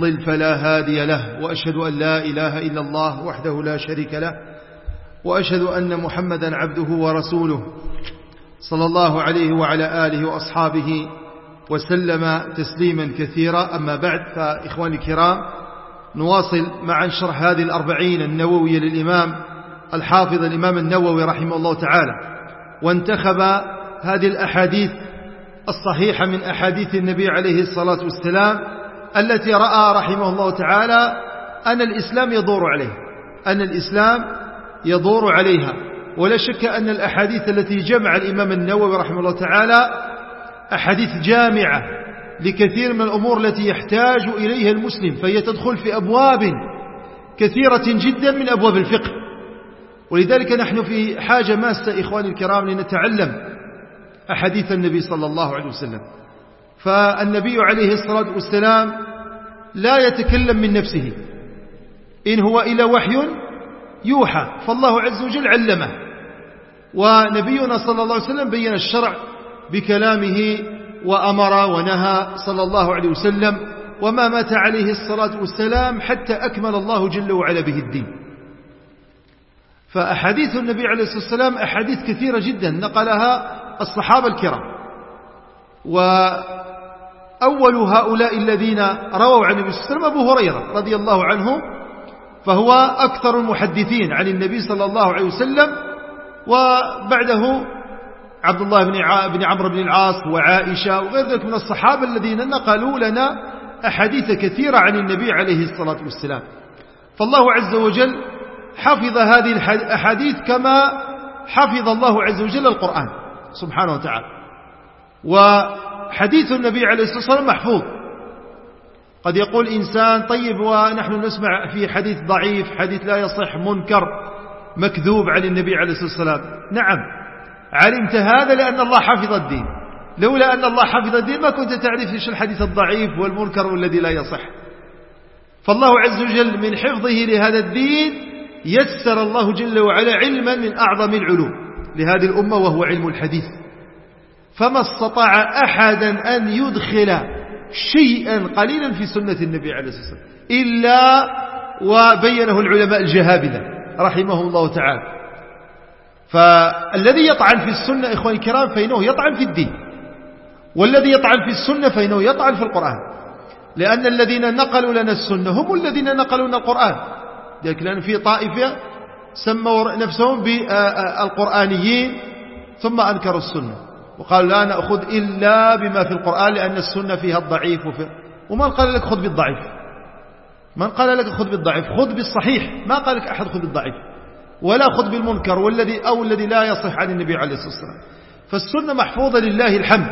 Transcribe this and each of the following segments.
ضل فلا هادي له وأشهد أن لا إله إلا الله وحده لا شريك له وأشهد أن محمدا عبده ورسوله صلى الله عليه وعلى آله وأصحابه وسلم تسليما كثيرا. أما بعد فإخواني الكرام نواصل مع شرح هذه الأربعين النووية للإمام الحافظ الإمام النووي رحمه الله تعالى. وانتخب هذه الأحاديث الصحيحة من أحاديث النبي عليه الصلاة والسلام التي رأى رحمه الله تعالى أن الإسلام يدور عليه أن الإسلام يدور عليها. ولا شك أن الأحاديث التي جمع الإمام النووي رحمه الله تعالى أحاديث جامعة لكثير من الأمور التي يحتاج إليها المسلم فهي تدخل في أبواب كثيرة جدا من أبواب الفقه. ولذلك نحن في حاجة ماسة إخواني الكرام لنتعلم أحاديث النبي صلى الله عليه وسلم. فالنبي عليه الصلاة والسلام لا يتكلم من نفسه. إن هو إلى وحي يوحى فالله عز وجل علمه. ونبينا صلى الله عليه وسلم بين الشرع بكلامه وأمر ونهى صلى الله عليه وسلم وما مات عليه الصلاة والسلام حتى أكمل الله جل وعلا به الدين. فأحاديث النبي عليه الصلاة والسلام أحاديث كثيرة جدا نقلها الصحابة الكرام. أول هؤلاء الذين رووا عن النبي صلى الله عليه وسلم أبو هريرة رضي الله عنه فهو أكثر المحدثين عن النبي صلى الله عليه وسلم وبعده عبد الله بن بن عمرو بن العاص وعائشة وغير ذلك من الصحابة الذين نقلوا لنا أحاديث كثيرة عن النبي عليه الصلاة والسلام. فالله عز وجل حفظ هذه الأحاديث كما حفظ الله عز وجل القرآن سبحانه وتعالى. حديث النبي عليه الصلاة والسلام محفوظ. قد يقول إنسان طيب ونحن نسمع في حديث ضعيف حديث لا يصح منكر مكذوب عن النبي عليه الصلاة والسلام. نعم. علمت هذا لأن الله حفظ الدين. لولا أن الله حفظ الدين ما كنت تعرف إيش الحديث الضعيف والمنكر والذي لا يصح. فالله عز وجل من حفظه لهذا الدين يسر الله جل وعلا علما من أعظم العلوم. لهذه الأمة وهو علم الحديث. فما استطاع أحدا أن يدخل شيئا قليلا في سنة النبي عليه الصلاة والسلام إلا وبينه العلماء الجهابذة رحمهم الله تعالى. فالذي يطعن في السنة إخواني الكرام فإنه يطعن في الدين والذي يطعن في السنة فإنه يطعن في القرآن. لأن الذين نقلوا لنا السنة هم الذين نقلوا لنا القرآن. لأن في طائفة سموا نفسهم بالقرآنيين ثم أنكروا السنة. وقال لا نأخذ إلا بما في القرآن لأن السنة فيها الضعيف وفي ومن قال لك خذ بالضعيف؟ من قال لك خذ بالضعيف؟ خذ بالصحيح. ما قال لك أحد خذ بالضعيف. ولا خذ بالمنكر والذي أو الذي لا يصح عن النبي عليه الصلاة والسلام. فالسنة محفوظة لله الحمد.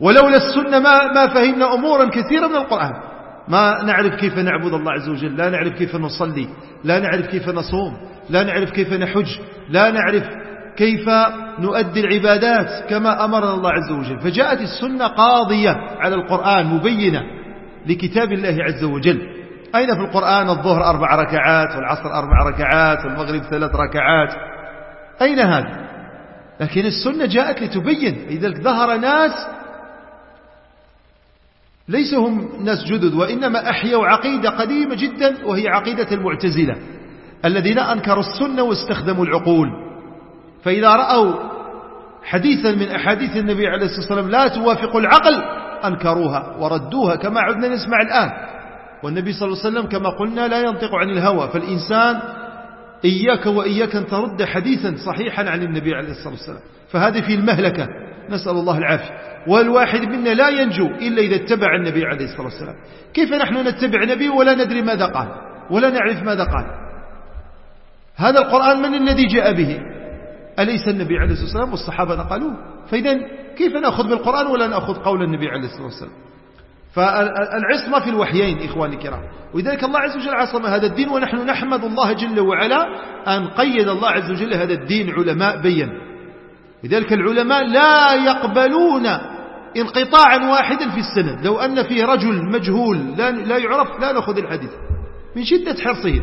ولولا السنة ما, ما فهمنا أمورا كثيرة من القرآن. ما نعرف كيف نعبد الله عز وجل لا نعرف كيف نصلي لا نعرف كيف نصوم لا نعرف كيف نحج لا نعرف كيف نؤدي العبادات كما أمرنا الله عز وجل. فجاءت السنة قاضية على القرآن مبينة لكتاب الله عز وجل. أين في القرآن؟ الظهر أربع ركعات والعصر أربع ركعات والمغرب ثلاث ركعات. أين هذا؟ لكن السنة جاءت لتبين لذلك ظهر ناس ليس هم ناس جدد وإنما أحيوا عقيدة قديمة جدا وهي عقيدة المعتزلة الذين أنكروا السنة واستخدموا العقول. فإذا رأوا حديثا من أحاديث النبي عليه الصلاة والسلام لا توافق العقل أنكروها وردوها كما عدنا نسمع الآن. والنبي صلى الله عليه وسلم كما قلنا لا ينطق عن الهوى فالإنسان إياك وإياك أن ترد حديثا صحيحا عن النبي عليه الصلاة والسلام. فهذه في المهلكة. نسأل الله العافية. والواحد منا لا ينجو إلا إذا اتبع النبي عليه الصلاة والسلام. كيف نحن نتبع نبي ولا ندري ماذا قال؟ ولا نعرف ماذا قال؟ هذا القرآن من الذي جاء به؟ أليس النبي عليه الصلاة والسلام والصحابة نقلوه؟ فإذا كيف نأخذ بالقرآن ولا نأخذ قول النبي عليه الصلاة والسلام؟ فالعصمة في الوحيين إخواني الكرام. ولذلك الله عز وجل عصم هذا الدين ونحن نحمد الله جل وعلا أن قيد الله عز وجل هذا الدين علماء بين. لذلك العلماء لا يقبلون انقطاعا واحدا في السند. لو أن فيه رجل مجهول لا, لا يعرف لا نأخذ الحديث. من شدة حرصهم.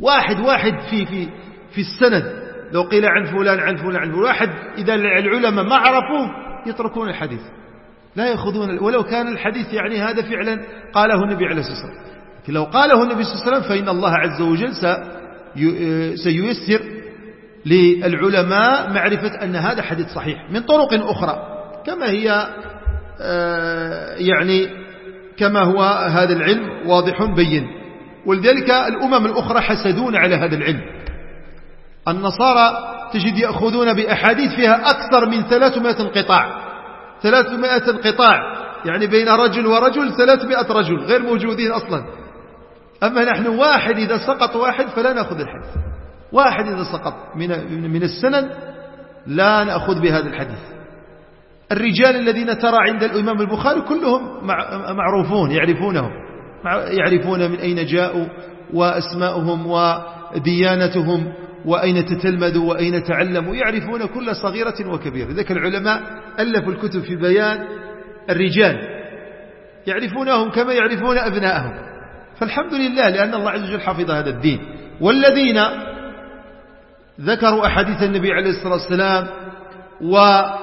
واحد واحد في, في, في السند. لو قيل عن فلان عن فلان عن فلان. واحد إذا العلماء ما عرفوه يتركون الحديث. لا يأخذون ولو كان الحديث يعني هذا فعلا قاله النبي عليه الصلاة والسلام. لكن لو قاله النبي صلى الله عليه وسلم فإن الله عز وجل سييسر للعلماء معرفة أن هذا حديث صحيح من طرق أخرى. كما هي آه، يعني كما هو هذا العلم واضح بين. ولذلك الأمم الأخرى حسدون على هذا العلم. النصارى تجد يأخذون بأحاديث فيها أكثر من 300 انقطاع. 300 انقطاع. يعني بين رجل ورجل 300 رجل غير موجودين أصلا. أما نحن واحد إذا سقط واحد فلا نأخذ الحديث. واحد إذا سقط من من السنن لا نأخذ بهذا الحديث. الرجال الذين ترى عند الإمام البخاري كلهم معروفون يعرفونهم. يعرفون من أين جاءوا وأسماؤهم وديانتهم وأين تتلمذوا وأين تعلموا يعرفون كل صغيرة وكبيرة. ذلك العلماء ألفوا الكتب في بيان الرجال. يعرفونهم كما يعرفون أبناءهم فالحمد لله لأن الله عز وجل حفظ هذا الدين. والذين ذكروا أحاديث النبي عليه الصلاة والسلام وما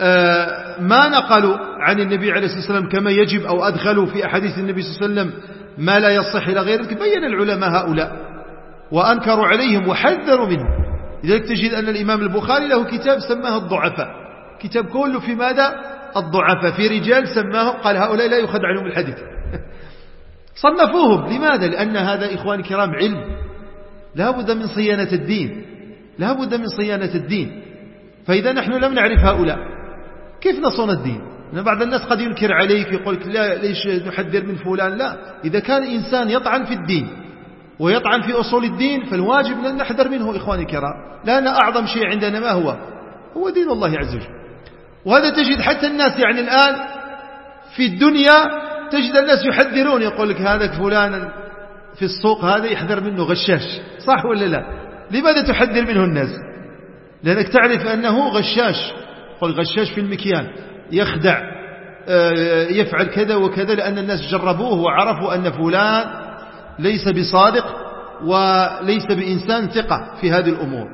آه، نقلوا عن النبي عليه الصلاة والسلام كما يجب أو أدخلوا في أحاديث النبي صلى الله عليه وسلم ما لا يصح إلى غير ذلك بين العلماء هؤلاء. وأنكروا عليهم وحذروا منهم. لذلك تجد أن الإمام البخاري له كتاب سماه الضعفاء. كتاب كله في ماذا؟ الضعفاء. في رجال سماهم قال هؤلاء لا يخد عنهم الحديث. صنفوهم. لماذا؟ لأن هذا إخوان الكرام علم. لا بد من صيانة الدين. لا بد من صيانة الدين. فإذا نحن لم نعرف هؤلاء. كيف نصون الدين؟ بعض الناس قد ينكر عليك يقول لك لا ليش نحذر من فلان؟ لا. إذا كان إنسان يطعن في الدين ويطعن في أصول الدين فالواجب أن نحذر منه إخواني الكرام. لأن أعظم شيء عندنا ما هو؟ هو دين الله عز وجل. وهذا تجد حتى الناس يعني الآن في الدنيا تجد الناس يحذرون يقول لك هذا فلان في السوق هذا يحذر منه غشاش. صح ولا لا؟ لماذا تحذر منه الناس؟ لأنك تعرف أنه غشاش. قل غشاش في المكيال يخدع آه، يفعل كذا وكذا لأن الناس جربوه وعرفوا أن فلان ليس بصادق وليس بإنسان ثقة في هذه الأمور.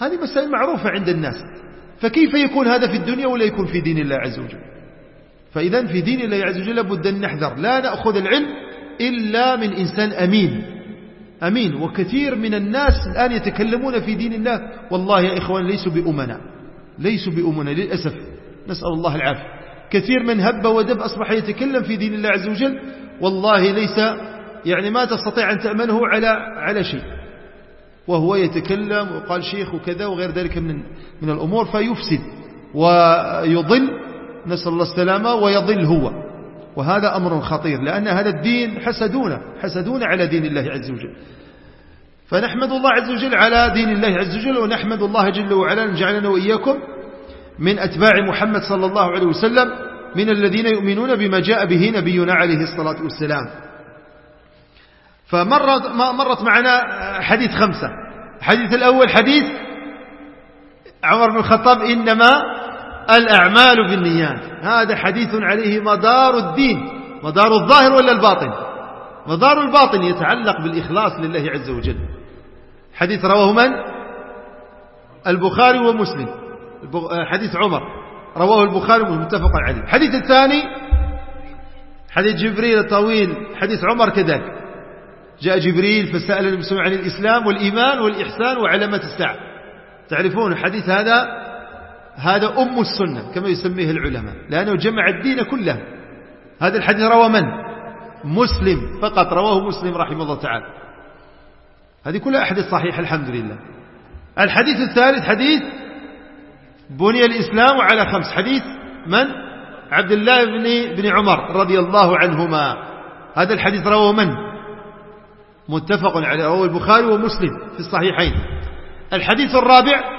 هذه مسائل معروفة عند الناس. فكيف يكون هذا في الدنيا ولا يكون في دين الله عز وجل؟ فإذا في دين الله عز وجل بد أن نحذر. لا نأخذ العلم إلا من إنسان أمين. أمين. وكثير من الناس الآن يتكلمون في دين الله. والله يا إخوان ليسوا بأمنا. ليسوا بأمنا للأسف. نسأل الله العافية. كثير من هب ودب أصبح يتكلم في دين الله عز وجل. والله ليس يعني ما تستطيع أن تأمنه على على شيء. وهو يتكلم وقال شيخ وكذا وغير ذلك من من الأمور فيفسد ويضل. نسأل الله السلامة ويضل هو. وهذا أمر خطير لأن هذا الدين حسدون حسدون على دين الله عز وجل. فنحمد الله عز وجل على دين الله عز وجل ونحمد الله جل وعلا أن جعلنا وإياكم من أتباع محمد صلى الله عليه وسلم من الذين يؤمنون بما جاء به نبينا عليه الصلاة والسلام. فمرت مرت معنا حديث خمسة. الحديث الأول حديث عمر بن الخطاب إنما الأعمال بالنيات. هذا حديث عليه مدار الدين. مدار الظاهر ولا الباطن؟ مدار الباطن يتعلق بالإخلاص لله عز وجل. حديث رواه من؟ البخاري ومسلم. حديث عمر. رواه البخاري متفق عليه. الحديث الثاني؟ حديث جبريل الطويل حديث عمر كذلك. جاء جبريل فسأل المسلم عن الإسلام والإيمان والإحسان وعلامات الساعة. تعرفون الحديث هذا؟ هذا أم السنة كما يسميه العلماء لأنه جمع الدين كله. هذا الحديث روى من؟ مسلم فقط رواه مسلم رحمه الله تعالى. هذه كلها أحاديث صحيحة الحمد لله. الحديث الثالث حديث بني الإسلام على خمس. حديث من؟ عبد الله بن, بن عمر رضي الله عنهما. هذا الحديث رواه من؟ متفق عليه رواه البخاري ومسلم في الصحيحين. الحديث الرابع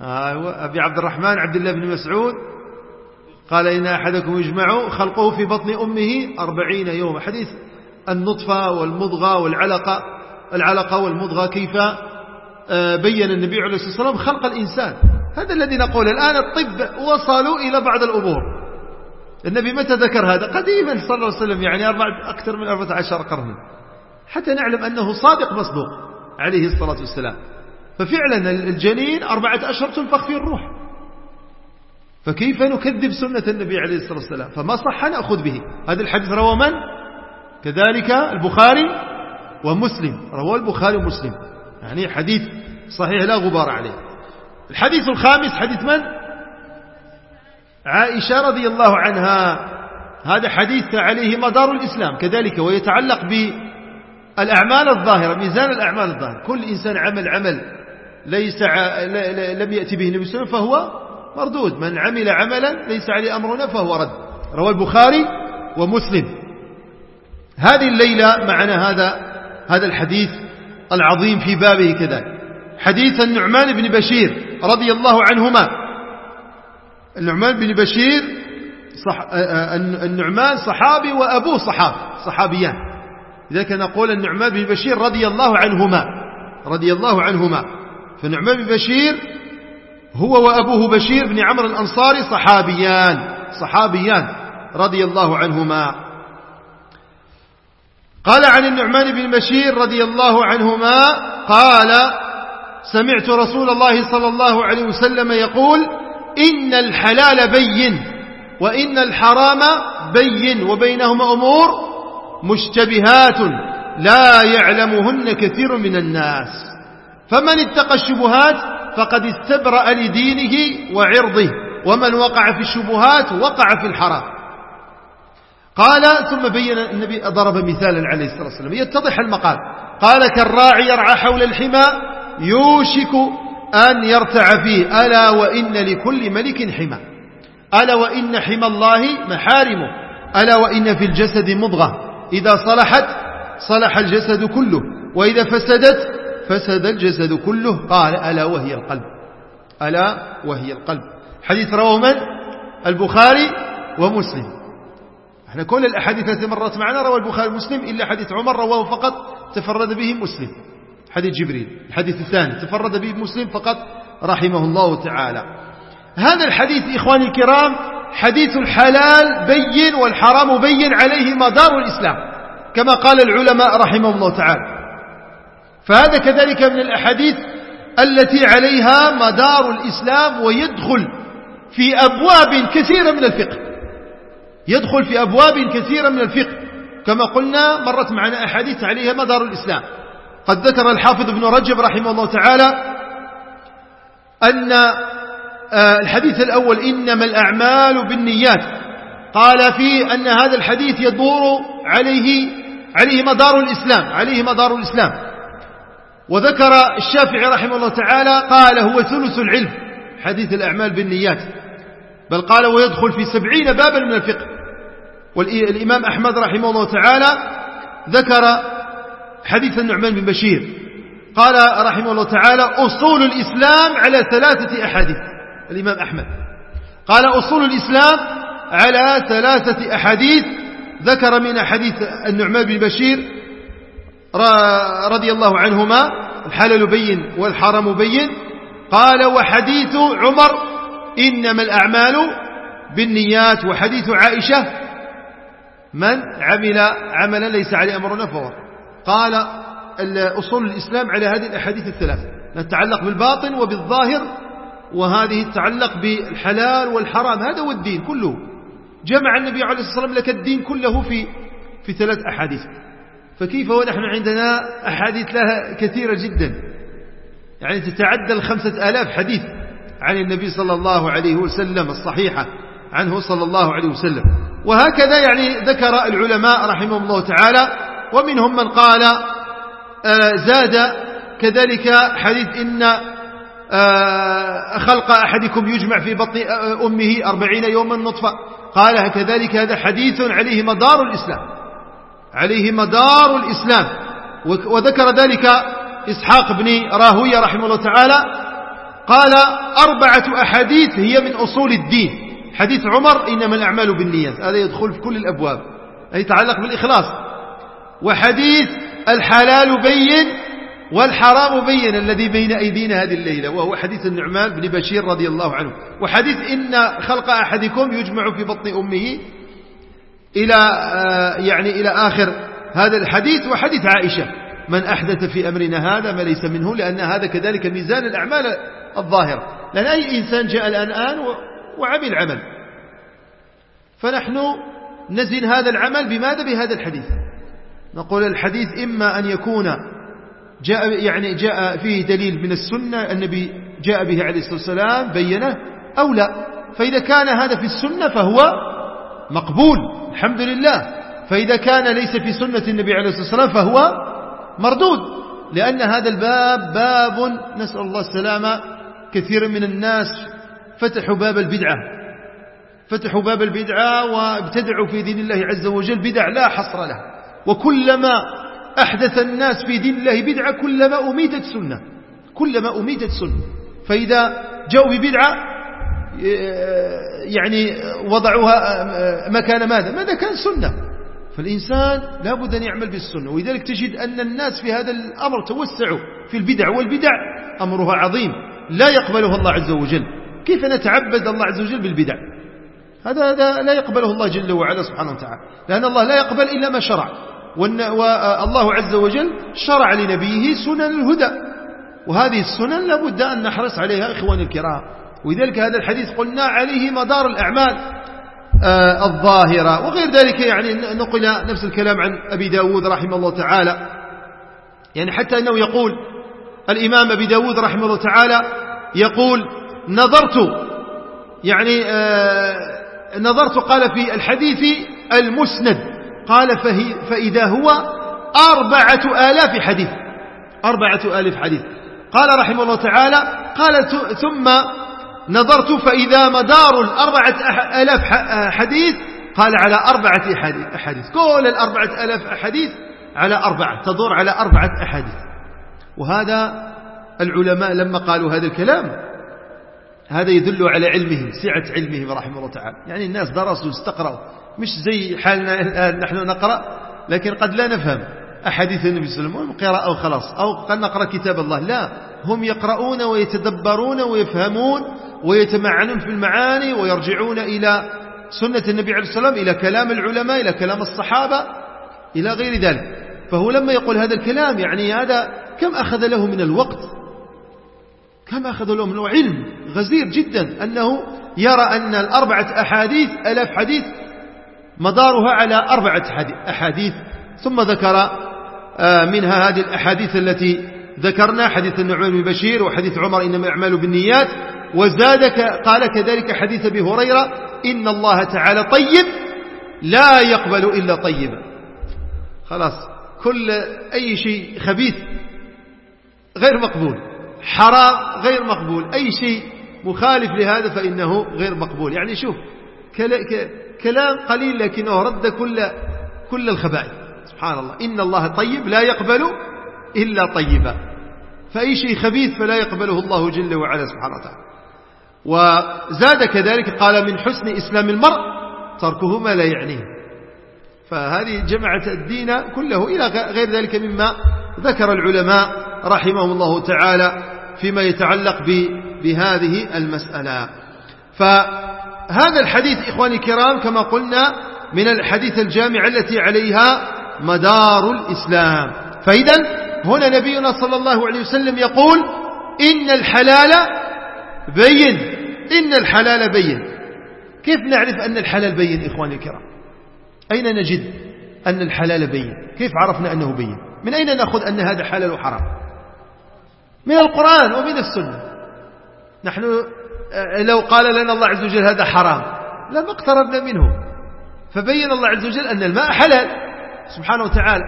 آه، أبي عبد الرحمن عبد الله بن مسعود قال إن أحدكم يجمع خلقه في بطن أمه أربعين يوما. حديث النطفة والمضغة والعلقة العلقة والمضغة كيف آه، بين النبي عليه الصلاة والسلام خلق الإنسان. هذا الذي نقول الآن الطب وصلوا إلى بعض الأمور. النبي متى ذكر هذا؟ قديما صلى الله عليه وسلم يعني أربع أكثر من 14 قرنا حتى نعلم أنه صادق مصدوق عليه الصلاة والسلام. ففعلا الجنين أربعة أشهر تنفخ فيه الروح. فكيف نكذب سنة النبي عليه الصلاة والسلام؟ فما صح نأخذ به. هذا الحديث روى من؟ كذلك البخاري ومسلم. رواه البخاري ومسلم. يعني حديث صحيح لا غبار عليه. الحديث الخامس حديث من؟ عائشة رضي الله عنها. هذا حديث عليه مدار الإسلام كذلك ويتعلق بالأعمال الظاهرة ميزان الأعمال الظاهرة. كل إنسان عمل عمل ليس لم يأتي به النبي صلى الله عليه وسلم فهو مردود. من عمل عملا ليس عليه أمرنا فهو رد. روى البخاري ومسلم. هذه الليلة معنا هذا هذا الحديث العظيم في بابه كذلك حديث النعمان بن بشير رضي الله عنهما. النعمان بن بشير صح النعمان صحابي وأبوه صحاب صحابيان. لذلك نقول النعمان بن بشير رضي الله عنهما رضي الله عنهما. فالنعمان بن بشير هو وأبوه بشير بن عمرو الأنصاري صحابيان صحابيان رضي الله عنهما. قال عن النعمان بن بشير رضي الله عنهما قال سمعت رسول الله صلى الله عليه وسلم يقول إن الحلال بين وإن الحرام بين وبينهما أمور مشتبهات لا يعلمهن كثير من الناس. فمن اتقى الشبهات فقد استبرأ لدينه وعرضه ومن وقع في الشبهات وقع في الحرام. قال ثم بين النبي ضرب مثالا عليه الصلاة والسلام. يتضح المقال. قال كالراعي يرعى حول الحمى يوشك أن يرتع فيه. ألا وإن لكل ملك حمى. ألا وإن حمى الله محارمه. ألا وإن في الجسد مضغة. إذا صلحت صلح الجسد كله. وإذا فسدت فسد الجسد كله. قال ألا وهي القلب. ألا وهي القلب. حديث رواه من؟ البخاري ومسلم. إحنا كل الأحاديث التي مرت معنا روى البخاري ومسلم إلا حديث عمر رواه فقط تفرد به مسلم. حديث جبريل الحديث الثاني تفرد به مسلم فقط رحمه الله تعالى. هذا الحديث إخواني الكرام حديث الحلال بين والحرام بين عليه مدار الإسلام كما قال العلماء رحمه الله تعالى. فهذا كذلك من الأحاديث التي عليها مدار الإسلام ويدخل في أبواب كثيرة من الفقه. يدخل في أبواب كثيرة من الفقه. كما قلنا مرت معنا أحاديث عليها مدار الإسلام. قد ذكر الحافظ ابن رجب رحمه الله تعالى أن آه، الحديث الأول إنما الأعمال بالنيات. قال فيه أن هذا الحديث يدور عليه عليه مدار الإسلام عليه مدار الإسلام. وذكر الشافعي رحمه الله تعالى قال هو ثلث العلم حديث الأعمال بالنيات. بل قال ويدخل في سبعين بابا من الفقه. والإمام أحمد رحمه الله تعالى ذكر حديث النعمان بن بشير. قال رحمه الله تعالى أصول الإسلام على ثلاثة أحاديث. الإمام أحمد. قال أصول الإسلام على ثلاثة أحاديث. ذكر من حديث النعمان بن بشير رضي الله عنهما الحلال بين والحرام بين. قال وحديث عمر إنما الأعمال بالنيات. وحديث عائشة من عمل عملا ليس عليه أمرنا فهو. قال أصول الإسلام على هذه الأحاديث الثلاثة. نتعلق بالباطن وبالظاهر وهذه تتعلق بالحلال والحرام. هذا هو الدين كله. جمع النبي عليه الصلاة والسلام لك الدين كله في في ثلاث أحاديث. فكيف ونحن عندنا أحاديث لها كثيرة جدا؟ يعني تتعدى الخمسة آلاف حديث عن النبي صلى الله عليه وسلم الصحيحة عنه صلى الله عليه وسلم. وهكذا يعني ذكر العلماء رحمهم الله تعالى ومنهم من قال آه، زاد كذلك حديث إن آه، خلق أحدكم يجمع في بطن آه، أمه أربعين يوما نطفة. قال كذلك هذا حديث عليه مدار الإسلام. عليه مدار الإسلام. وذكر ذلك إسحاق بن راهوية رحمه الله تعالى. قال أربعة أحاديث هي من أصول الدين. حديث عمر إنما الأعمال بالنيات. هذا يدخل في كل الأبواب. يتعلق بالإخلاص. وحديث الحلال بين والحرام بين الذي بين أيدينا هذه الليلة وهو حديث النعمان بن بشير رضي الله عنه. وحديث إن خلق أحدكم يجمع في بطن أمه إلى آه، يعني إلى آخر هذا الحديث وحديث عائشة. من أحدث في أمرنا هذا ما ليس منه لأن هذا كذلك ميزان الأعمال الظاهرة. لأن أي إنسان جاء الآن وعمل عمل. فنحن نزن هذا العمل بماذا؟ بهذا الحديث. نقول الحديث إما أن يكون جاء يعني جاء فيه دليل من السنة النبي جاء به عليه الصلاة والسلام بينه أو لا. فإذا كان هذا في السنة فهو مقبول الحمد لله. فإذا كان ليس في سنة النبي عليه الصلاة والسلام فهو مردود. لأن هذا الباب باب نسأل الله السلامة كثير من الناس فتحوا باب البدعة. فتحوا باب البدعة وابتدعوا في دين الله عز وجل بدع لا حصر له. وكلما أحدث الناس في دين الله بدعة كلما أميتت سنة. كلما أميتت سنة. فإذا جاءوا ببدعة يعني وضعوها مكان ماذا؟ ماذا كان سنة. فالإنسان لابد أن يعمل بالسنة. ولذلك تجد أن الناس في هذا الأمر توسعوا في البدع والبدع أمرها عظيم. لا يقبلها الله عز وجل. كيف نتعبد الله عز وجل بالبدع؟ هذا هذا لا يقبله الله جل وعلا سبحانه وتعالى. لأن الله لا يقبل إلا ما شرع. والله عز وجل شرع لنبيه سنن الهدى. وهذه السنن لابد أن نحرص عليها إخواني الكرام. ولذلك هذا الحديث قلنا عليه مدار الأعمال آه، الظاهرة. وغير ذلك يعني نقل نفس الكلام عن أبي داود رحمه الله تعالى. يعني حتى أنه يقول الإمام أبي داود رحمه الله تعالى يقول نظرت يعني آه، نظرت قال في الحديث المسند. قال فإذا هو أربعة آلاف حديث. أربعة آلاف حديث. قال رحمه الله تعالى قال ثم نظرت فإذا مدار الأربعة ألاف حديث قال على أربعة أحاديث كل الأربعة ألاف أحاديث على أربعة تدور على أربعة أحاديث. وهذا العلماء لما قالوا هذا الكلام هذا يدل على علمهم سعة علمهم رحمه الله تعالى. يعني الناس درسوا واستقرأوا مش زي حالنا الآن نحن نقرأ لكن قد لا نفهم أحاديث النبي صلى الله عليه وسلم قراءة أو خلاص أو قد نقرأ كتاب الله لا هم يقرؤون ويتدبرون ويفهمون ويتمعنون في المعاني ويرجعون إلى سنة النبي عليه السلام إلى كلام العلماء إلى كلام الصحابة إلى غير ذلك. فهو لما يقول هذا الكلام يعني هذا كم أخذ له من الوقت؟ كم أخذ له من علم غزير جدا أنه يرى أن الأربعة أحاديث ألاف حديث مدارها على أربعة أحاديث ثم ذكر آه، منها هذه الأحاديث التي ذكرنا حديث النعمان بن بشير وحديث عمر إنما أعمال بالنيات وزادك قال كذلك حديث أبي هريرة إن الله تعالى طيب لا يقبل إلا طيبا. خلاص كل أي شيء خبيث غير مقبول حرام غير مقبول أي شيء مخالف لهذا فإنه غير مقبول. يعني شوف كلام قليل لكنه رد كل كل الخبائث. سبحان الله إن الله طيب لا يقبل إلا طيبا. فأي شيء خبيث فلا يقبله الله جل وعلا سبحانه وتعالى. وزاد كذلك قال من حسن إسلام المرء تركه ما لا يعنيه. فهذه جمعت الدين كله إلى غير ذلك مما ذكر العلماء رحمهم الله تعالى فيما يتعلق بهذه المسألة. فهذا الحديث إخواني الكرام كما قلنا من الحديث الجامع التي عليها مدار الإسلام. فإذا هنا نبينا صلى الله عليه وسلم يقول إن الحلال بين. إن الحلال بين. كيف نعرف أن الحلال بين إخواني الكرام؟ أين نجد أن الحلال بين؟ كيف عرفنا أنه بين؟ من أين نأخذ أن هذا حلال وحرام؟ من القرآن ومن السنة. نحن لو قال لنا الله عز وجل هذا حرام لما اقتربنا منه. فبين الله عز وجل أن الماء حلال سبحانه وتعالى.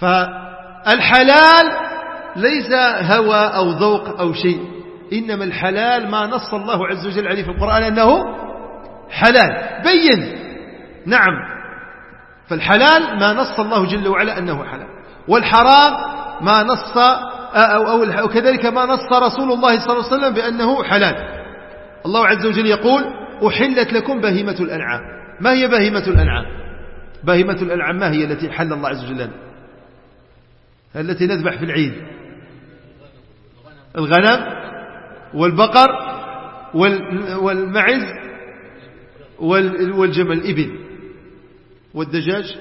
فالحلال ليس هوى أو ذوق أو شيء إنما الحلال ما نص الله عز وجل عليه في القرآن أنه حلال. بين. نعم. فالحلال ما نص الله جل وعلا أنه حلال والحرام ما نص أو, أو, كذلك ما نص رسول الله صلى الله عليه وسلم بأنه حلال. الله عز وجل يقول أحلت لكم بهيمة الأنعام. ما هي بهيمة الأنعام؟ بهيمة الأنعام ما هي التي حل الله عز وجل؟ التي نذبح في العيد. الغنم والبقر والمعز والجمل الإبل. والدجاج؟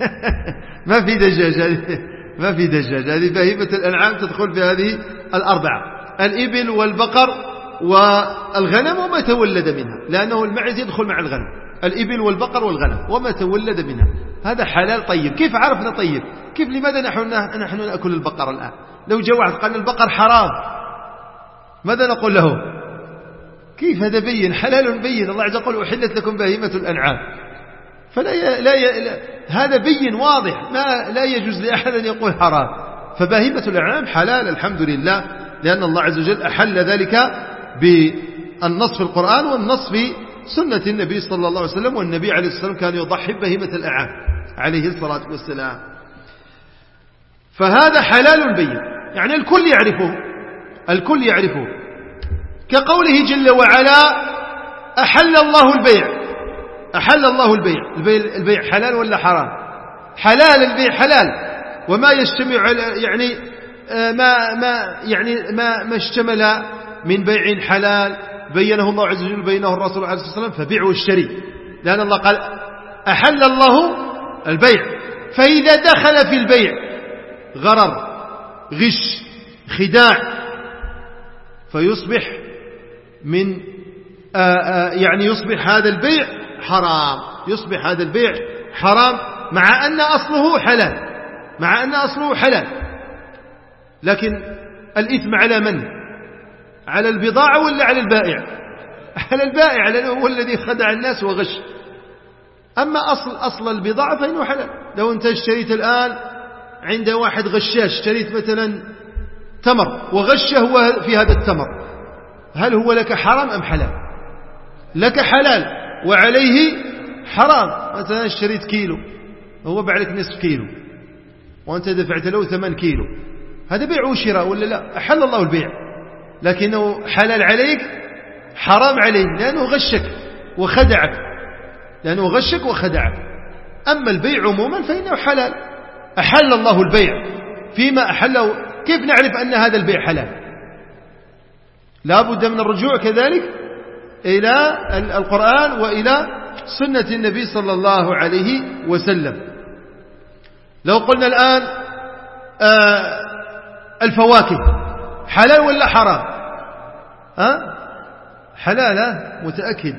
ما في دجاج. ما في دجاج. هذه بهيمة الأنعام تدخل في هذه الأربعة. الإبل والبقر والغنم وما تولد منها لأنه المعز يدخل مع الغنم. الإبل والبقر والغنم وما تولد منها. هذا حلال طيب. كيف عرفنا طيب؟ كيف لماذا نحن, نحن نأكل البقر الآن؟ لو جاء واحد قال البقر حرام. ماذا نقول له؟ كيف هذا بين؟ حلال بين. الله عز وجل أحلت لكم بهيمة الأنعام. فلا. لا, ي... هذا بين واضح. ما لا يجوز لأحد أن يقول حرام. فبهيمة الأنعام حلال الحمد لله لأن الله عز وجل أحل ذلك بالنص في القرآن والنص في سنة النبي صلى الله عليه وسلم والنبي عليه الصلاة والسلام كان يضحي بهيمة الأنعام عليه الصلاة والسلام. فهذا حلال بين. يعني الكل يعرفه الكل يعرفه. كقوله جل وعلا أحل الله البيع. أحل الله البيع. البيع, البيع حلال ولا حرام؟ حلال البيع حلال. وما يجتمع يعني آه، ما ما يعني ما ما اشتمل من بيع حلال. بينه الله عز وجل بينه الرسول عليه الصلاة والسلام فبيع واشتري لأن الله قال أحل الله البيع. فإذا دخل في البيع غرر غش خداع فيصبح من آآ آآ يعني يصبح هذا البيع حرام يصبح هذا البيع حرام مع أن أصله حلال مع أن أصله حلال. لكن الإثم على من؟ على البضاعة ولا على البائع؟ على البائع هو الذي خدع الناس وغش. أما أصل أصل البضاعة فإنه حلال. لو أنت اشتريت الآن عند واحد غشاش اشتريت مثلا تمر وغشه هو في هذا التمر هل هو لك حرام أم حلال؟ لك حلال. وعليه حرام. مثلا اشتريت كيلو هو باع لك نصف كيلو. وأنت دفعت له ثمان كيلو. هذا بيع وشراء ولا لا؟ أحل الله البيع. لكنه حلال عليك حرام عليه لأنه غشك وخدعك. لأنه غشك وخدعك. أما البيع عموما فإنه حلال. أحل الله البيع. فيما أحله كيف نعرف أن هذا البيع حلال؟ لا بد من الرجوع كذلك إلى القرآن وإلى سنة النبي صلى الله عليه وسلم. لو قلنا الآن آه الفواكه حلال ولا حرام؟ ها؟ حلال ها؟ متأكد؟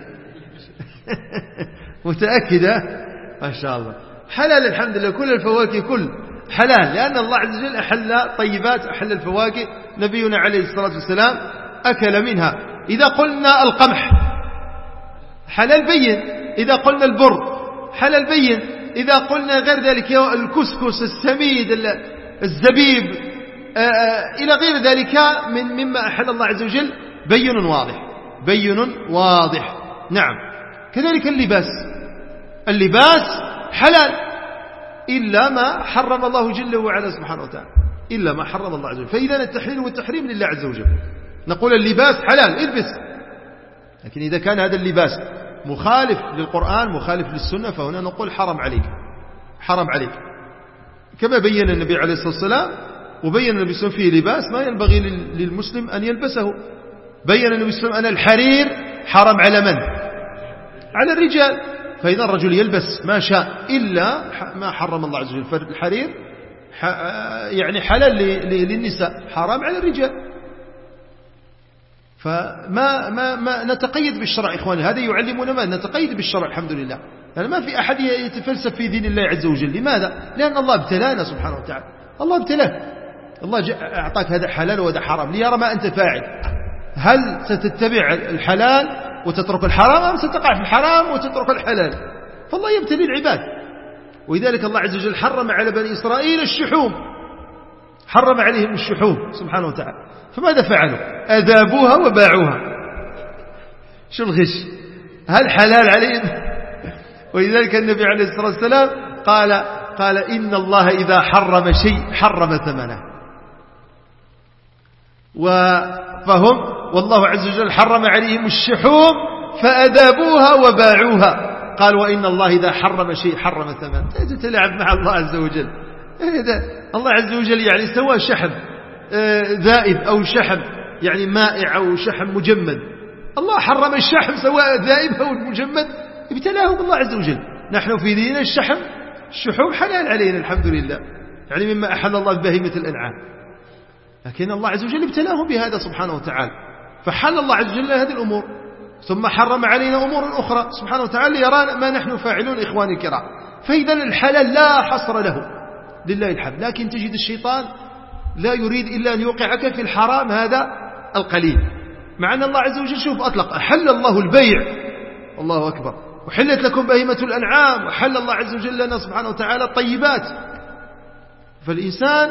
متأكد ها؟ ما شاء الله. حلال الحمد لله كل الفواكه كل حلال. لأن الله عز وجل أحل طيبات أحل الفواكه. نبينا عليه الصلاة والسلام أكل منها. إذا قلنا القمح حلال بين. إذا قلنا البر حلال بين. إذا قلنا غير ذلك الكسكس السميد الزبيب آه، آه، إلى غير ذلك من مما أحل الله عز وجل بين واضح. بين واضح. نعم. كذلك اللباس. اللباس حلال إلا ما حرم الله جل وعلا سبحانه وتعالى. إلا ما حرم الله عز وجل. فإذا التحليل والتحريم لله عز وجل. نقول اللباس حلال البس. لكن إذا كان هذا اللباس مخالف للقرآن مخالف للسنة فهنا نقول حرم عليك. حرم عليك. كما بين النبي عليه الصلاة والسلام وبين النبي صلى الله عليه وسلم فيه لباس ما ينبغي للمسلم أن يلبسه. بين النبي صلى الله عليه وسلم أن الحرير حرم على من؟ على الرجال. فإذا الرجل يلبس ما شاء إلا ما حرم الله عز وجل. فالحرير يعني حلال للنساء حرام على الرجال. فما ما ما نتقيد بالشرع إخواني هذا يعلمنا ما نتقيد بالشرع الحمد لله. يعني ما في أحد يتفلسف في دين الله عز وجل. لماذا؟ لأن الله ابتلانا سبحانه وتعالى. الله ابتلاك الله أعطاك هذا حلال وهذا حرام. ليرى ما أنت فاعل. هل ستتبع الحلال وتترك الحرام أم ستقع في الحرام وتترك الحلال؟ فالله يبتلي العباد. ولذلك الله عز وجل حرم على بني إسرائيل الشحوم. حرم عليهم الشحوم سبحانه وتعالى. فماذا فعلوا؟ أذابوها وباعوها. شو الغش؟ هل حلال عليهم ولذلك النبي عليه الصلاة والسلام قال قال إن الله إذا حرم شيء حرم ثمنه. فهم والله عز وجل حرم عليهم الشحوم فأذابوها وباعوها. قال وإن الله إذا حرم شيء حرم ثمن تلعب مع الله عز وجل. الله عز وجل يعني سوى شحم آه، ذائب أو شحم يعني مائع أو شحم مجمد. الله حرم الشحم سواء ذائب أو مجمد ابتلاه بالله عز وجل. نحن في دين الشحم الشحوم حلال علينا الحمد لله يعني مما أحل الله بهيمة الأنعام. لكن الله عز وجل ابتلاهم بهذا سبحانه وتعالى فحل الله عز وجل هذه الأمور. ثم حرم علينا أمور أخرى. سبحانه وتعالى يرانا ما نحن فاعلون إخواني الكرام. فإذا الحلال لا حصر له. لله الحمد. لكن تجد الشيطان لا يريد إلا أن يوقعك في الحرام هذا القليل. مع أن الله عز وجل شوف أطلق. أحل الله البيع. الله أكبر. وحلت لكم بهيمة الأنعام. وحل الله عز وجل لنا سبحانه وتعالى الطيبات. فالإنسان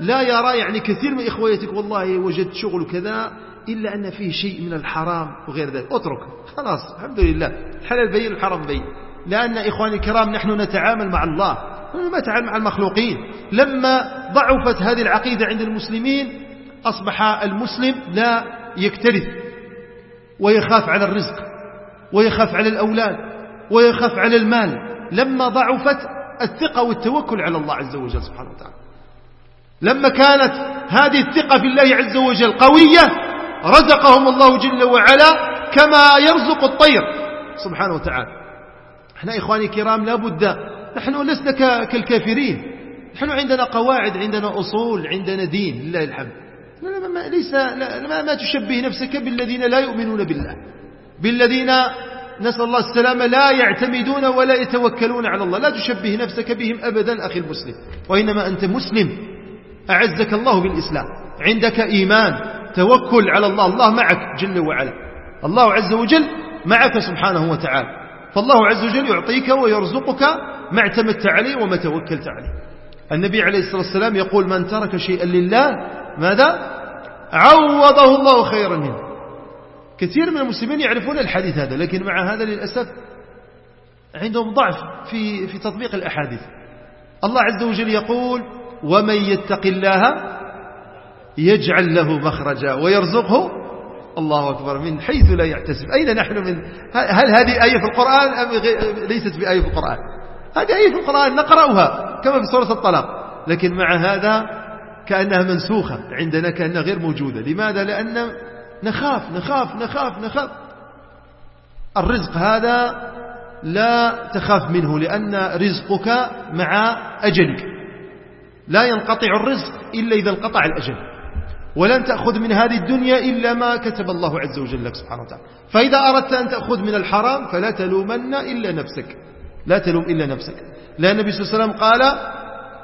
لا يرى يعني كثير من إخويتك والله وجدت شغل كذا إلا أن فيه شيء من الحرام وغير ذلك. اترك خلاص الحمد لله. الحلال بين الحرام بين. لأن إخواني الكرام نحن نتعامل مع الله. ما نتعامل مع المخلوقين. لما ضعفت هذه العقيدة عند المسلمين أصبح المسلم لا يكترث ويخاف على الرزق ويخاف على الأولاد ويخاف على المال. لما ضعفت الثقة والتوكل على الله عز وجل سبحانه وتعالى. لما كانت هذه الثقة في الله عز وجل قوية رزقهم الله جل وعلا كما يرزق الطير سبحانه وتعالى. إحنا إخواني الكرام لابد نحن لسنا كالكافرين. نحن عندنا قواعد عندنا أصول عندنا دين لله الحمد. ما ليس لا ما تشبه نفسك بالذين لا يؤمنون بالله. بالذين نسأل الله السلامة لا يعتمدون ولا يتوكلون على الله. لا تشبه نفسك بهم أبدا أخي المسلم. وإنما أنت مسلم. أعزك الله بالإسلام. عندك إيمان توكل على الله. الله معك جل وعلا. الله عز وجل معك سبحانه وتعالى. فالله عز وجل يعطيك ويرزقك ما اعتمدت عليه وما توكلت عليه. النبي عليه الصلاة والسلام يقول من ترك شيئا لله ماذا؟ عوضه الله خيرا منه. كثير من المسلمين يعرفون الحديث هذا لكن مع هذا للأسف عندهم ضعف في في تطبيق الأحاديث. الله عز وجل يقول ومن يتق الله يجعل له مخرجا ويرزقه الله أكبر من حيث لا يحتسب. أين نحن من هل هذه آية في القرآن أم ليست بآية في القرآن؟ هذه آية القرآن نقرأها كما في سورة الطلاق. لكن مع هذا كأنها منسوخة عندنا كأنها غير موجودة. لماذا؟ لأن نخاف نخاف نخاف نخاف. الرزق هذا لا تخاف منه لأن رزقك مع أجلك. لا ينقطع الرزق إلا إذا انقطع الأجل. ولن تأخذ من هذه الدنيا إلا ما كتب الله عز وجل لك سبحانه وتعالى. فإذا أردت أن تأخذ من الحرام فلا تلومن إلا نفسك. لا تلوم إلا نفسك. لأن النبي صلى الله عليه وسلم قال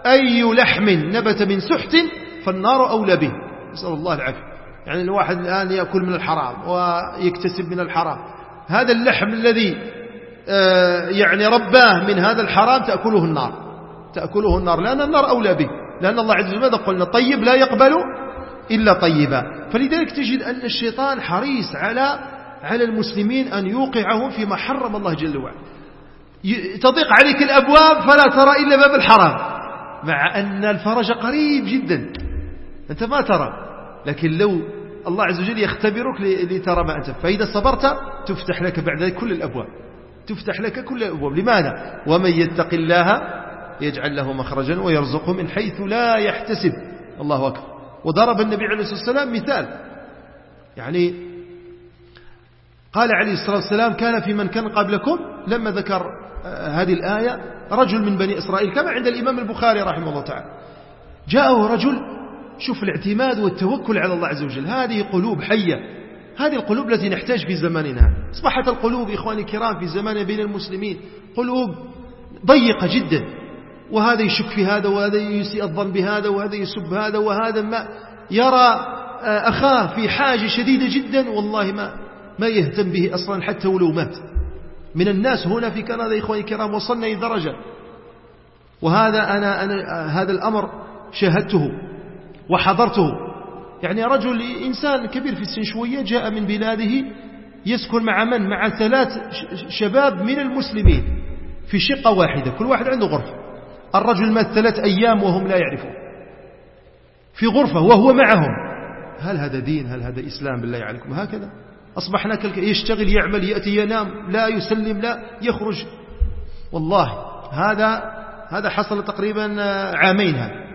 أي لحم نبت من سحت فالنار أولى به. نسأل الله العافية. يعني الواحد الآن يأكل من الحرام ويكتسب من الحرام. هذا اللحم الذي آه، يعني رباه من هذا الحرام تأكله النار. تأكله النار. لأن النار أولى به. لأن الله عز وجل ماذا قلنا طيب لا يقبل إلا طيبا. فلذلك تجد أن الشيطان حريص على على المسلمين أن يوقعهم فيما حرم الله جل وعلا. تضيق عليك الأبواب فلا ترى إلا باب الحرام. مع أن الفرج قريب جدا. أنت ما ترى. لكن لو الله عز وجل يختبرك لترى ما أنت. فإذا صبرت تفتح لك بعد ذلك كل الأبواب. تفتح لك كل الأبواب. لماذا؟ ومن يتق الله يجعل له مخرجا ويرزقه من حيث لا يحتسب. الله أكبر. وضرب النبي عليه الصلاة والسلام مثال. يعني قال عليه الصلاة والسلام كان في من كان قبلكم لما ذكر هذه الآية رجل من بني إسرائيل كما عند الإمام البخاري رحمه الله تعالى. جاءه رجل شوف الاعتماد والتوكل على الله عز وجل. هذه قلوب حية. هذه القلوب التي نحتاج في زماننا. أصبحت القلوب إخواني الكرام في زمان بين المسلمين قلوب ضيقة جدا. وهذا يشك في هذا وهذا يسيء الظن بهذا وهذا يسب هذا وهذا ما يرى آه، أخاه في حاجة شديدة جدا. والله ما ما يهتم به أصلا حتى ولو مات. من الناس هنا في كندا إخواني الكرام وصلنا إلى درجة. وهذا أنا, أنا هذا الأمر شاهدته وحضرته. يعني رجل إنسان كبير في السن شوية جاء من بلاده يسكن مع من؟ مع ثلاث شباب من المسلمين في شقة واحدة. كل واحد عنده غرفة. الرجل مات ثلاث أيام وهم لا يعرفون. في غرفة وهو معهم. هل هذا دين؟ هل هذا إسلام؟ بالله عليكم. هكذا. أصبحنا يشتغل يعمل يأتي ينام لا يسلم لا يخرج. والله هذا هذا حصل تقريبا عامين هذا.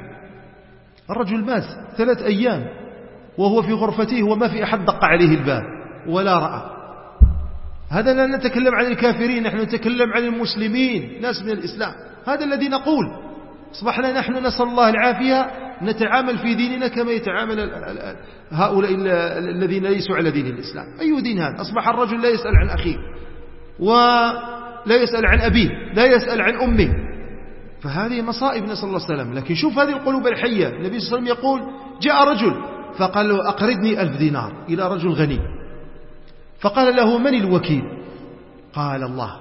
الرجل مات ثلاث أيام وهو في غرفته وما في أحد دق عليه الباب ولا رأى. هذا لا نتكلم عن الكافرين نحن نتكلم عن المسلمين ناس من الإسلام. هذا الذي نقول. أصبحنا نحن نسأل الله العافية نتعامل في ديننا كما يتعامل هؤلاء الذين ليسوا على دين الإسلام. أي دين هذا؟ أصبح الرجل لا يسأل عن أخيه ولا يسأل عن أبيه لا يسأل عن أمه. فهذه مصائب نسأل الله السلام لكن شوف هذه القلوب الحية. النبي صلى الله عليه وسلم يقول جاء رجل فقال له أقرضني ألف دينار. إلى رجل غني. فقال له من الوكيل؟ قال الله.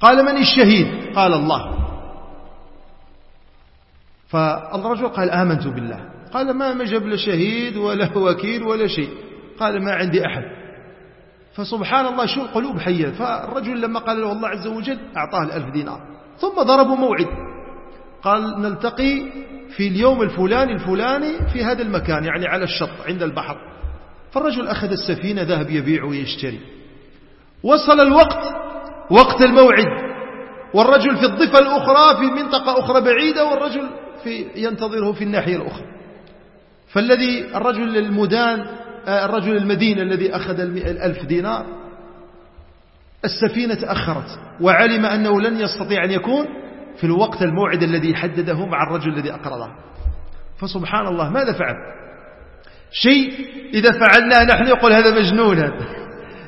قال من الشهيد؟ قال الله. فالرجل قال آمنت بالله. قال ما مجب لشهيد ولا وكيل ولا شيء. قال ما عندي أحد. فسبحان الله شو القلوب حية. فالرجل لما قال له الله عز وجل أعطاه الألف دينار. ثم ضربوا موعد. قال نلتقي في اليوم الفلاني الفلاني في هذا المكان يعني على الشط عند البحر. فالرجل أخذ السفينة ذهب يبيع ويشتري. وصل الوقت وقت الموعد. والرجل في الضفة الأخرى في منطقة أخرى بعيدة والرجل في ينتظره في الناحية الأخرى. فالذي الرجل المدان آه، الرجل المدين الذي أخذ الألف دينار السفينة تأخرت وعلم أنه لن يستطيع أن يكون في الوقت الموعد الذي حدده مع الرجل الذي أقرضه. فسبحان الله ماذا فعل؟ شيء إذا فعلناه نحن يقول هذا مجنون هذا.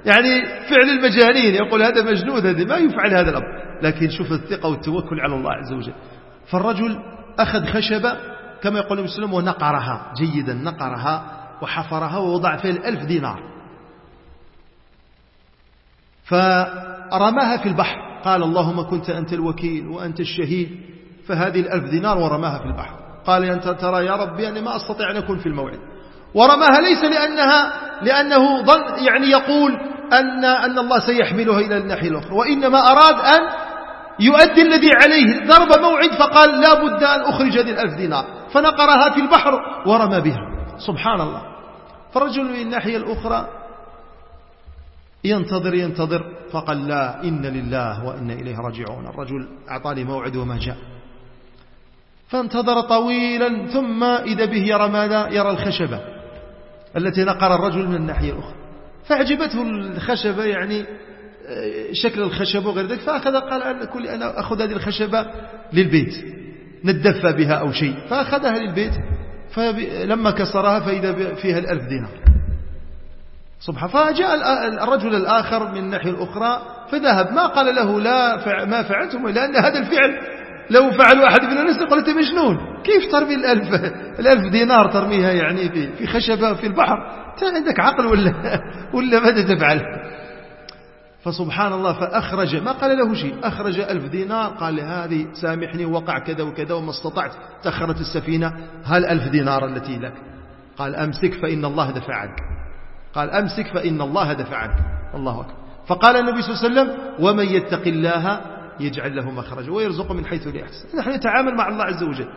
يعني فعل المجانين يقول هذا مجنون هذا ما يفعل هذا الأمر. لكن شوف الثقة والتوكل على الله عز وجل. فالرجل أخذ خشبة كما يقول النبي صلى الله عليه وسلم ونقرها جيدا نقرها وحفرها ووضع فيها الألف دينار. فرماها في البحر. قال اللهم كنت أنت الوكيل وأنت الشهيد فهذه الألف دينار ورماها في البحر. قال أنت ترى يا ربي أني ما أستطيع أن أكون في الموعد. ورماها ليس لأنها لأنه ظن يعني يقول أن, أن الله سيحملها إلى الناحية الأخرى. وإنما أراد أن يؤدي الذي عليه ضرب موعد فقال لا بد أن أخرج هذه الألف دينار. فنقرها في البحر ورمى بها. سبحان الله. فرجل من الناحية الأخرى ينتظر ينتظر فقال لا إن لله وإن إليه راجعون. الرجل أعطاني موعد وما جاء. فانتظر طويلا ثم إذا به يرى ماذا؟ يرى الخشبة التي نقر الرجل من الناحية الأخرى. فأعجبته الخشبة يعني شكل الخشبة وغير ذلك فأخذ قال أنا, كل أنا أخذ هذه الخشبة للبيت ندفى بها أو شيء فأخذها للبيت فلما كسرها فإذا فيها الألف دينار. سبحان فجاء الرجل الآخر من الناحية الأخرى فذهب ما قال له لا ما فعلتم لأن هذا الفعل لو فعل واحد من الناس أنت مجنون. كيف ترمي الألف, الألف دينار ترميها يعني في, في خشبة في البحر؟ أنت عندك عقل ولا, ولا ماذا تفعل؟ فسبحان الله فأخرج. ما قال له شيء. أخرج ألف دينار. قال هذه سامحني وقع كذا وكذا وما استطعت. تأخرت السفينة. هل ألف دينار التي لك؟ قال أمسك فإن الله دفع عنك. قال أمسك فإن الله دفع عنك. الله أكبر. فقال النبي صلى الله عليه وسلم ومن يتق الله يجعل له مخرجا. ويرزقه من حيث لا يحتسب. نحن نتعامل مع الله عز وجل.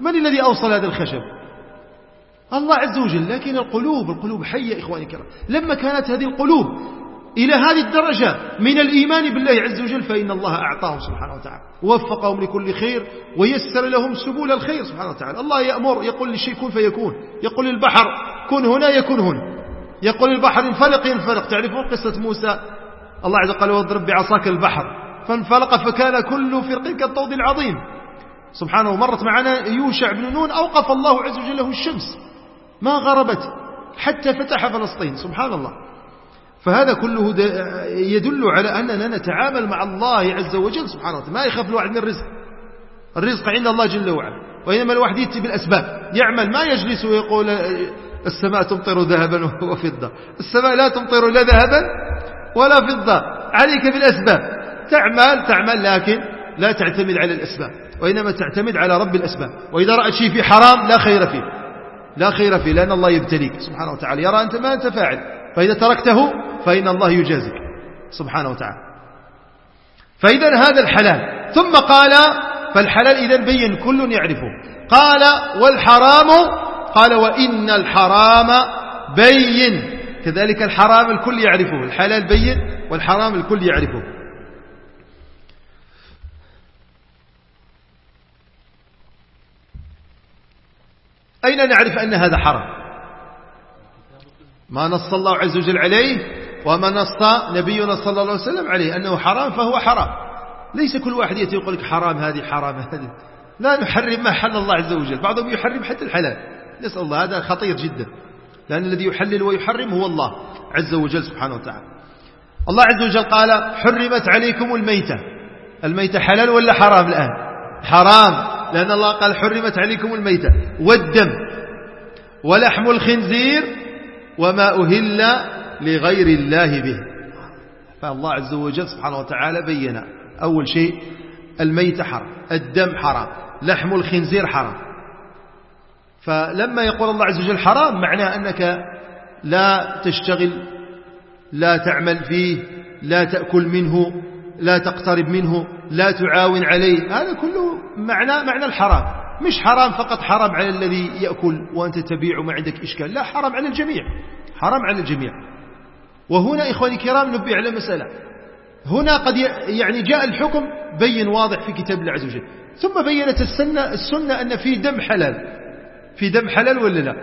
من الذي أوصل هذا الخشب؟ الله عز وجل. لكن القلوب القلوب حية إخواني الكرام. لما كانت هذه القلوب إلى هذه الدرجة من الإيمان بالله عز وجل فإن الله أعطاهم سبحانه وتعالى ووفقهم لكل خير ويسر لهم سبول الخير سبحانه وتعالى. الله يأمر يقول للشيء كن فيكون يقول للبحر كن هنا يكون هنا يقول البحر انفلق ينفلق. تعرفون قصة موسى؟ الله عز وجل واضرب بعصاك البحر فانفلق فكان كل فرق كالطود العظيم. سبحانه مرت معنا يوشع بن نون أوقف الله عز وجل له الشمس ما غربت حتى فتح فلسطين. سبحان الله. فهذا كله يدل على أننا نتعامل مع الله عز وجل سبحانه وتعالى. ما يخاف الواحد من الرزق. الرزق عند الله جل وعلا. وإنما الواحد يأتي بالأسباب. يعمل ما يجلس ويقول السماء تمطر ذهبا وفضة السماء لا تمطر لا ذهبا ولا فضة عليك بالأسباب. تعمل تعمل لكن لا تعتمد على الأسباب. وإنما تعتمد على رب الأسباب. وإذا رأت شيء في حرام لا خير فيه. لا خير فيه لأن الله يبتليك سبحانه وتعالى. يرى أنت ما أنت فاعل. فإذا تركته فإن الله يجازك سبحانه وتعالى. فإذا هذا الحلال. ثم قال فالحلال إذا بين كل يعرفه. قال والحرام. قال وإن الحرام بين. كذلك الحرام الكل يعرفه. الحلال بين والحرام الكل يعرفه. أين نعرف أن هذا حرام؟ ما نص الله عز وجل عليه وما نص نبينا صلى الله عليه وسلم عليه. أنه حرام فهو حرام. ليس كل واحد يأتي يقول لك حرام هذه حرام هذه. لا نحرم ما حل الله عز وجل. بعضهم يحرم حتى الحلال. نسأل الله هذا خطير جدا. لأن الذي يحلل ويحرم هو الله عز وجل سبحانه وتعالى. الله عز وجل قال حرمت عليكم الميتة. الميتة حلال ولا حرام الآن؟ حرام. لأن الله قال حرمت عليكم الميتة. والدم. ولحم الخنزير. وما أهل لغير الله به. فالله عز وجل سبحانه وتعالى بين أول شيء الميتة حرام الدم حرام لحم الخنزير حرام. فلما يقول الله عز وجل حرام معناه أنك لا تشتغل لا تعمل فيه لا تأكل منه لا تقترب منه لا تعاون عليه. هذا كله معنى معنى الحرام. مش حرام فقط حرام على الذي يأكل وأنت تبيع وما عندك إشكال لا حرام على الجميع حرام على الجميع. وهنا إخواني الكرام نبي على مسألة. هنا قد يعني جاء الحكم بين واضح في كتاب الله عز وجل. ثم بينت السنة, السنة أن في دم حلال. في دم حلال ولا لا؟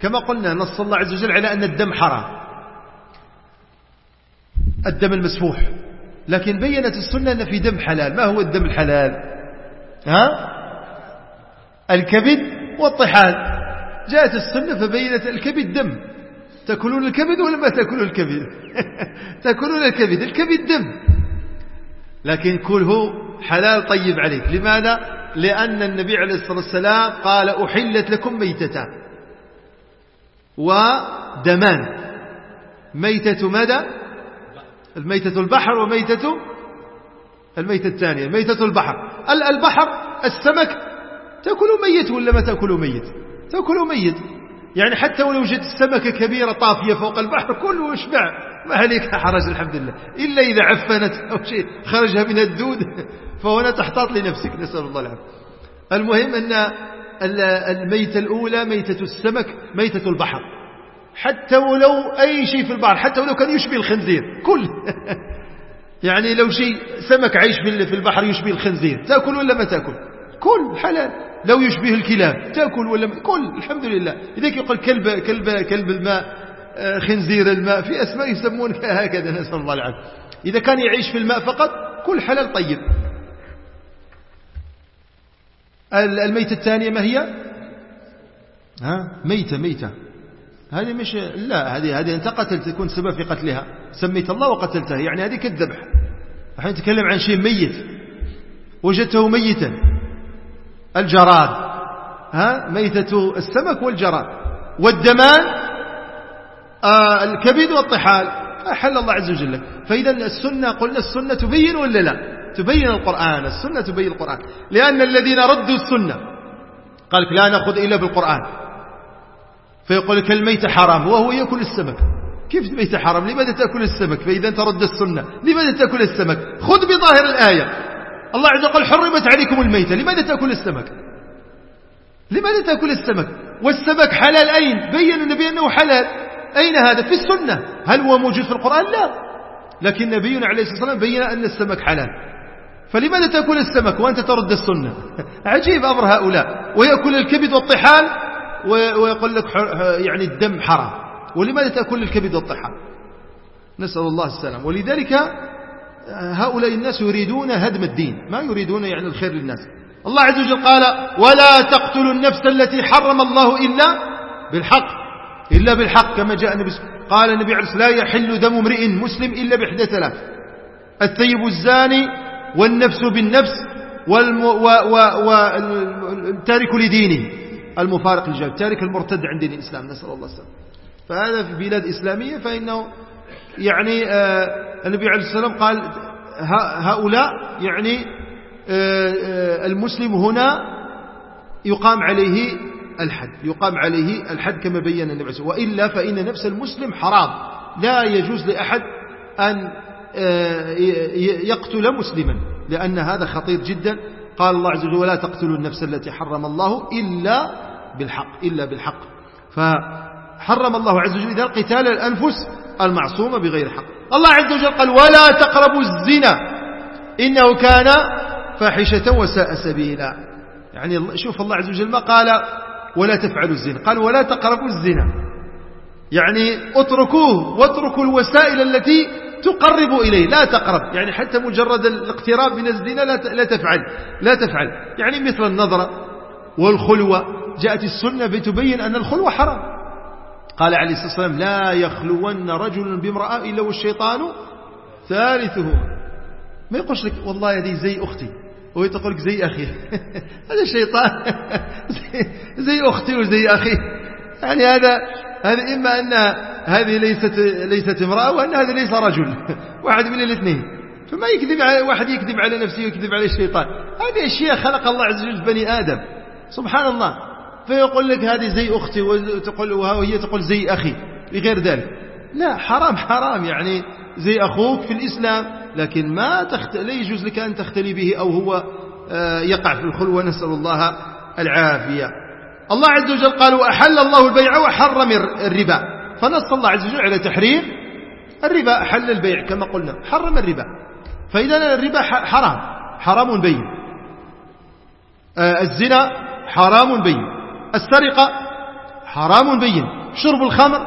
كما قلنا نص الله عز وجل على أن الدم حرام. الدم المسفوح. لكن بينت السنة أن في دم حلال. ما هو الدم الحلال؟ ها؟ الكبد والطحال. جاءت السنة فبينت الكبد دم. تأكلون الكبد ولا ما تأكلون الكبد؟ تأكلون الكبد. الكبد دم. لكن كله حلال طيب عليك. لماذا؟ لأن النبي عليه الصلاة والسلام قال أحلت لكم ميتتان ودمان. ميتة مدى الميتة البحر وميتة الميتة الثانية. ميتة البحر. البحر السمك تأكل ميت ولا ما تأكل ميت؟ تأكل ميت. يعني حتى ولو جت السمكة كبيرة طافية فوق البحر كله اشبع ما عليك حرج الحمد لله. إلا إذا عفنت أو شيء خرجها من الدود فهنا تحتاط لنفسك نسأل الله العافية. المهم أن الميتة الأولى ميتة السمك ميتة البحر. حتى ولو أي شيء في البحر حتى ولو كان يشبه الخنزير كل. يعني لو شيء سمك عيش في البحر يشبه الخنزير. تأكل ولا ما تأكل؟ كل حلال. لو يشبه الكلاب تأكل ولا كل الحمد لله. لذلك يقول كلب, كلب, كلب الماء آه، خنزير الماء في أسماء يسمون هكذا نسأل الله العافية. إذا كان يعيش في الماء فقط كل حلال طيب. الميتة الثانية ما هي؟ ها؟ ميتة ميتة. هذه مش لا هذه هذه أنت قتلت تكون سبب في قتلها. سميت الله وقتلتها يعني هذه كالذبح نحن نتكلم عن شيء ميت. وجدته ميتا. الجراد ها ميتة السمك والجراد. والدمان آه الكبد والطحال. أحل الله عز وجل. فإذا السنة قلنا السنة تبين ولا لا؟ تبين القرآن السنة تبين القرآن. لأن الذين ردوا السنة قال لا نأخذ إلا بالقرآن. فيقول لك الميت حرام وهو يأكل السمك. كيف الميت حرام؟ لماذا تأكل السمك؟ فإذا أنت رد السنة لماذا تأكل السمك؟ خذ بظاهر الآية. الله عز وجل حرمت عليكم الميتة لماذا تأكل السمك؟ لماذا تأكل السمك؟ والسمك حلال أين؟ بين النبي أنه حلال. أين هذا؟ في السنة. هل هو موجود في القرآن؟ لا. لكن نبينا عليه الصلاة والسلام بين أن السمك حلال. فلماذا تأكل السمك وأنت ترد السنة؟ عجيب أمر هؤلاء. ويأكل الكبد والطحال ويقول لك يعني الدم حرام. ولماذا تأكل الكبد والطحال؟ نسأل الله السلام ولذلك هؤلاء الناس يريدون هدم الدين. ما يريدون يعني الخير للناس. الله عز وجل قال ولا تقتلوا النفس التي حرم الله إلا بالحق إلا بالحق. كما جاء النبي قال النبي عليه لا يحل دم امرئ مسلم إلا بإحدى ثلاث الثيب الزاني والنفس بالنفس والتارك لدينه. المفارق للجهاد التارك المرتد عن دين الإسلام. نسأل الله السلام فهذا في بلاد إسلامية فإنه يعني آه النبي عليه والسلام قال هؤلاء يعني آه آه المسلم هنا يقام عليه الحد يقام عليه الحد كما بين النبي عليه والسلام وإلا فإن نفس المسلم حرام لا يجوز لأحد أن آه، يقتل مسلما لأن هذا خطير جدا. قال الله عز وجل ولا تقتلوا النفس التي حرم الله إلا بالحق إلا بالحق. فحرم الله عز وجل إذا قتال الأنفس المعصومة بغير حق. الله عز وجل قال ولا تقربوا الزنا إنه كان فاحشة وساء سبيلا. يعني شوف الله عز وجل ما قال ولا تفعلوا الزنا. قال ولا تقربوا الزنا. يعني اتركوه واتركوا الوسائل التي تقرب إليه لا تقرب. يعني حتى مجرد الاقتراب من الزنا لا تفعل لا تفعل. يعني مثل النظرة والخلوة جاءت السنة بتبين أن الخلوة حرام. قال عليه الصلاة والسلام لا يخلون رجل بامرأة إلا والشيطان ثالثه. ما يقولش لك والله هذه زي أختي وهي تقول لك زي أخي. هذا الشيطان زي أختي وزي أخي. يعني هذا هذا إما أن هذه ليست ليست امرأة وأن هذا ليس رجل. واحد من الاثنين. فما يكذب على واحد يكذب على نفسه ويكذب على الشيطان. هذه أشياء خلق الله عز وجل بني آدم. سبحان الله. فيقول لك هذه زي أختي وتقول وهي تقول زي أخي بغير ذلك. لا حرام حرام يعني زي أخوك في الإسلام لكن ما تخت... لا يجوز لك أن تختلي به أو هو آه، يقع في الخلوة نسأل الله العافية. الله عز وجل قال وأحل الله البيع وحرم الربا فنص الله عز وجل على تحريم الربا أحل البيع كما قلنا حرم الربا. فإذا الربا حرام حرام بين. آه، الزنا حرام بين. السرقة حرام بين. شرب الخمر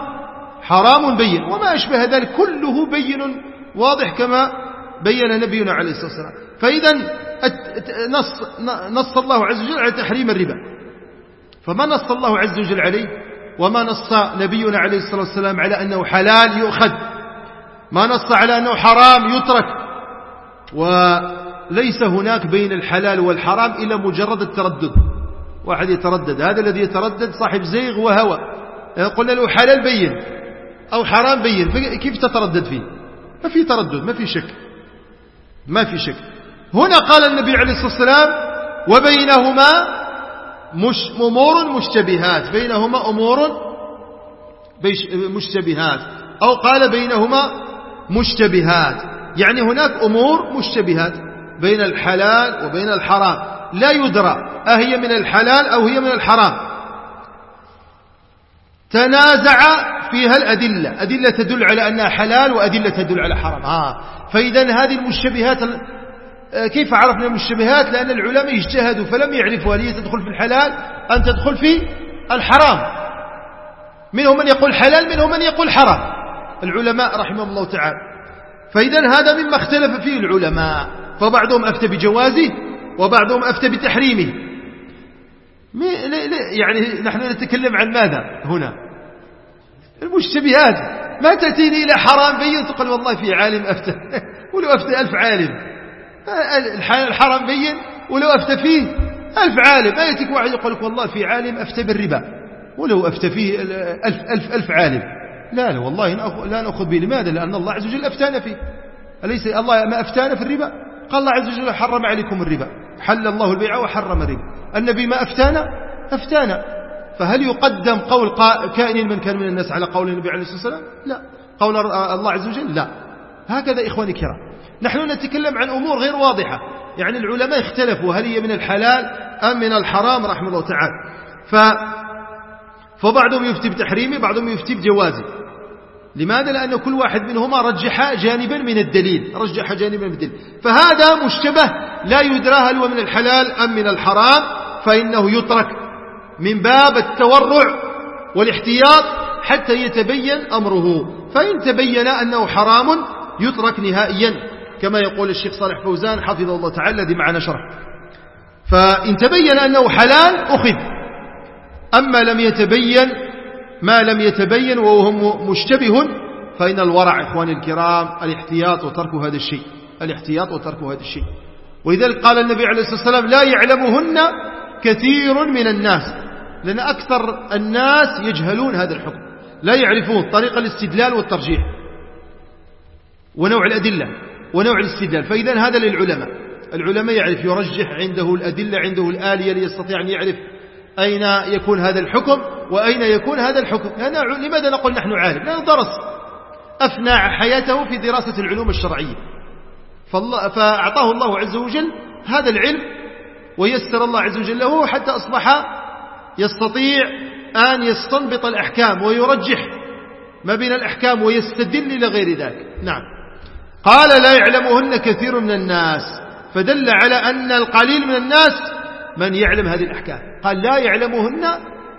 حرام بين. وما أشبه ذلك. كله بين. واضح كما بين نبينا عليه الصلاة والسلام. فإذا نص, نص الله عز وجل على تحريم الربا. فما نص الله عز وجل عليه؟ وما نص نبينا عليه الصلاة والسلام على أنه حلال يؤخذ. ما نص على أنه حرام يترك. وليس هناك بين الحلال والحرام إلا مجرد التردد. واحد يتردد هذا الذي يتردد صاحب زيغ وهوى. قلنا له حلال بين أو حرام بين كيف تتردد فيه؟ ما في تردد ما في شك. ما في شك. هنا قال النبي عليه الصلاة والسلام وبينهما مش أمور مشتبهات بينهما أمور مشتبهات. أو قال بينهما مشتبهات. يعني هناك أمور مشتبهات بين الحلال وبين الحرام. لا يدرى. أهي من الحلال أو هي من الحرام. تنازع فيها الأدلة. أدلة تدل على أنها حلال وأدلة تدل على حرام. آه. فإذا هذه المشتبهات آه، كيف عرفنا المشتبهات؟ لأن العلماء اجتهدوا فلم يعرفوا هل هي تدخل في الحلال أن تدخل في الحرام. منهم من يقول حلال منهم من يقول حرام. العلماء رحمهم الله تعالى. فإذا هذا مما اختلف فيه العلماء. فبعضهم أفتى بجوازه وبعضهم أفتى بتحريمه. يعني نحن نتكلم عن ماذا هنا؟ المشتبهات. ما تأتيني إلى حرام بين تقول والله في عالم أفتى. ولو أفتى ألف عالم. الحرام بين ولو أفتى فيه ألف عالم. ما يأتيك واحد يقول لك والله في عالم أفتى بالربا. ولو أفتى فيه ألف, ألف, ألف عالم. لا لا والله لا نأخذ به. لماذا؟ لأن الله عز وجل أفتانا فيه. أليس الله ما أفتانا في الربا؟ قال الله عز وجل حرم عليكم الربا. حل الله البيع وحرم الربا. النبي ما أفتانا؟ أفتانا. فهل يقدم قول كائن من كان من الناس على قول النبي عليه الصلاة والسلام؟ لا. قول الله عز وجل؟ لا. هكذا إخواني الكرام. نحن نتكلم عن أمور غير واضحة. يعني العلماء اختلفوا هل هي من الحلال أم من الحرام رحمه الله تعالى. ف فبعضهم يفتي بتحريمه بعضهم يفتي بجوازه لماذا؟ لأن كل واحد منهما رجح جانبا من الدليل. رجح جانبا من الدليل. فهذا مشتبه لا يدرى هل هو من الحلال أم من الحرام. فإنه يترك من باب التورع والاحتياط حتى يتبين أمره. فإن تبين أنه حرام يترك نهائيا كما يقول الشيخ صالح فوزان حفظه الله تعالى الذي معنا شرح. فإن تبين أنه حلال أخذ. أما لم يتبين ما لم يتبين وهو مشتبه فإن الورع إخواني الكرام الاحتياط وترك هذا الشيء. الاحتياط وترك هذا الشيء. ولذلك قال النبي عليه الصلاة والسلام لا يعلمهن كثير من الناس لأن أكثر الناس يجهلون هذا الحكم لا يعرفون طريق الاستدلال والترجيح ونوع الأدلة ونوع الاستدلال. فإذا هذا للعلماء العلماء يعرف يرجح عنده الأدلة عنده الآلية ليستطيع أن يعرف أين يكون هذا الحكم وأين يكون هذا الحكم. لماذا نقول نحن عالم؟ لأنه درس أفنى حياته في دراسة العلوم الشرعية. فأعطاه الله عز وجل هذا العلم ويسر الله عز وجل له حتى أصبح يستطيع أن يستنبط الأحكام ويرجح ما بين الأحكام ويستدل إلى غير ذلك. نعم. قال لا يعلمهن كثير من الناس. فدل على أن القليل من الناس من يعلم هذه الأحكام. قال لا يعلمهن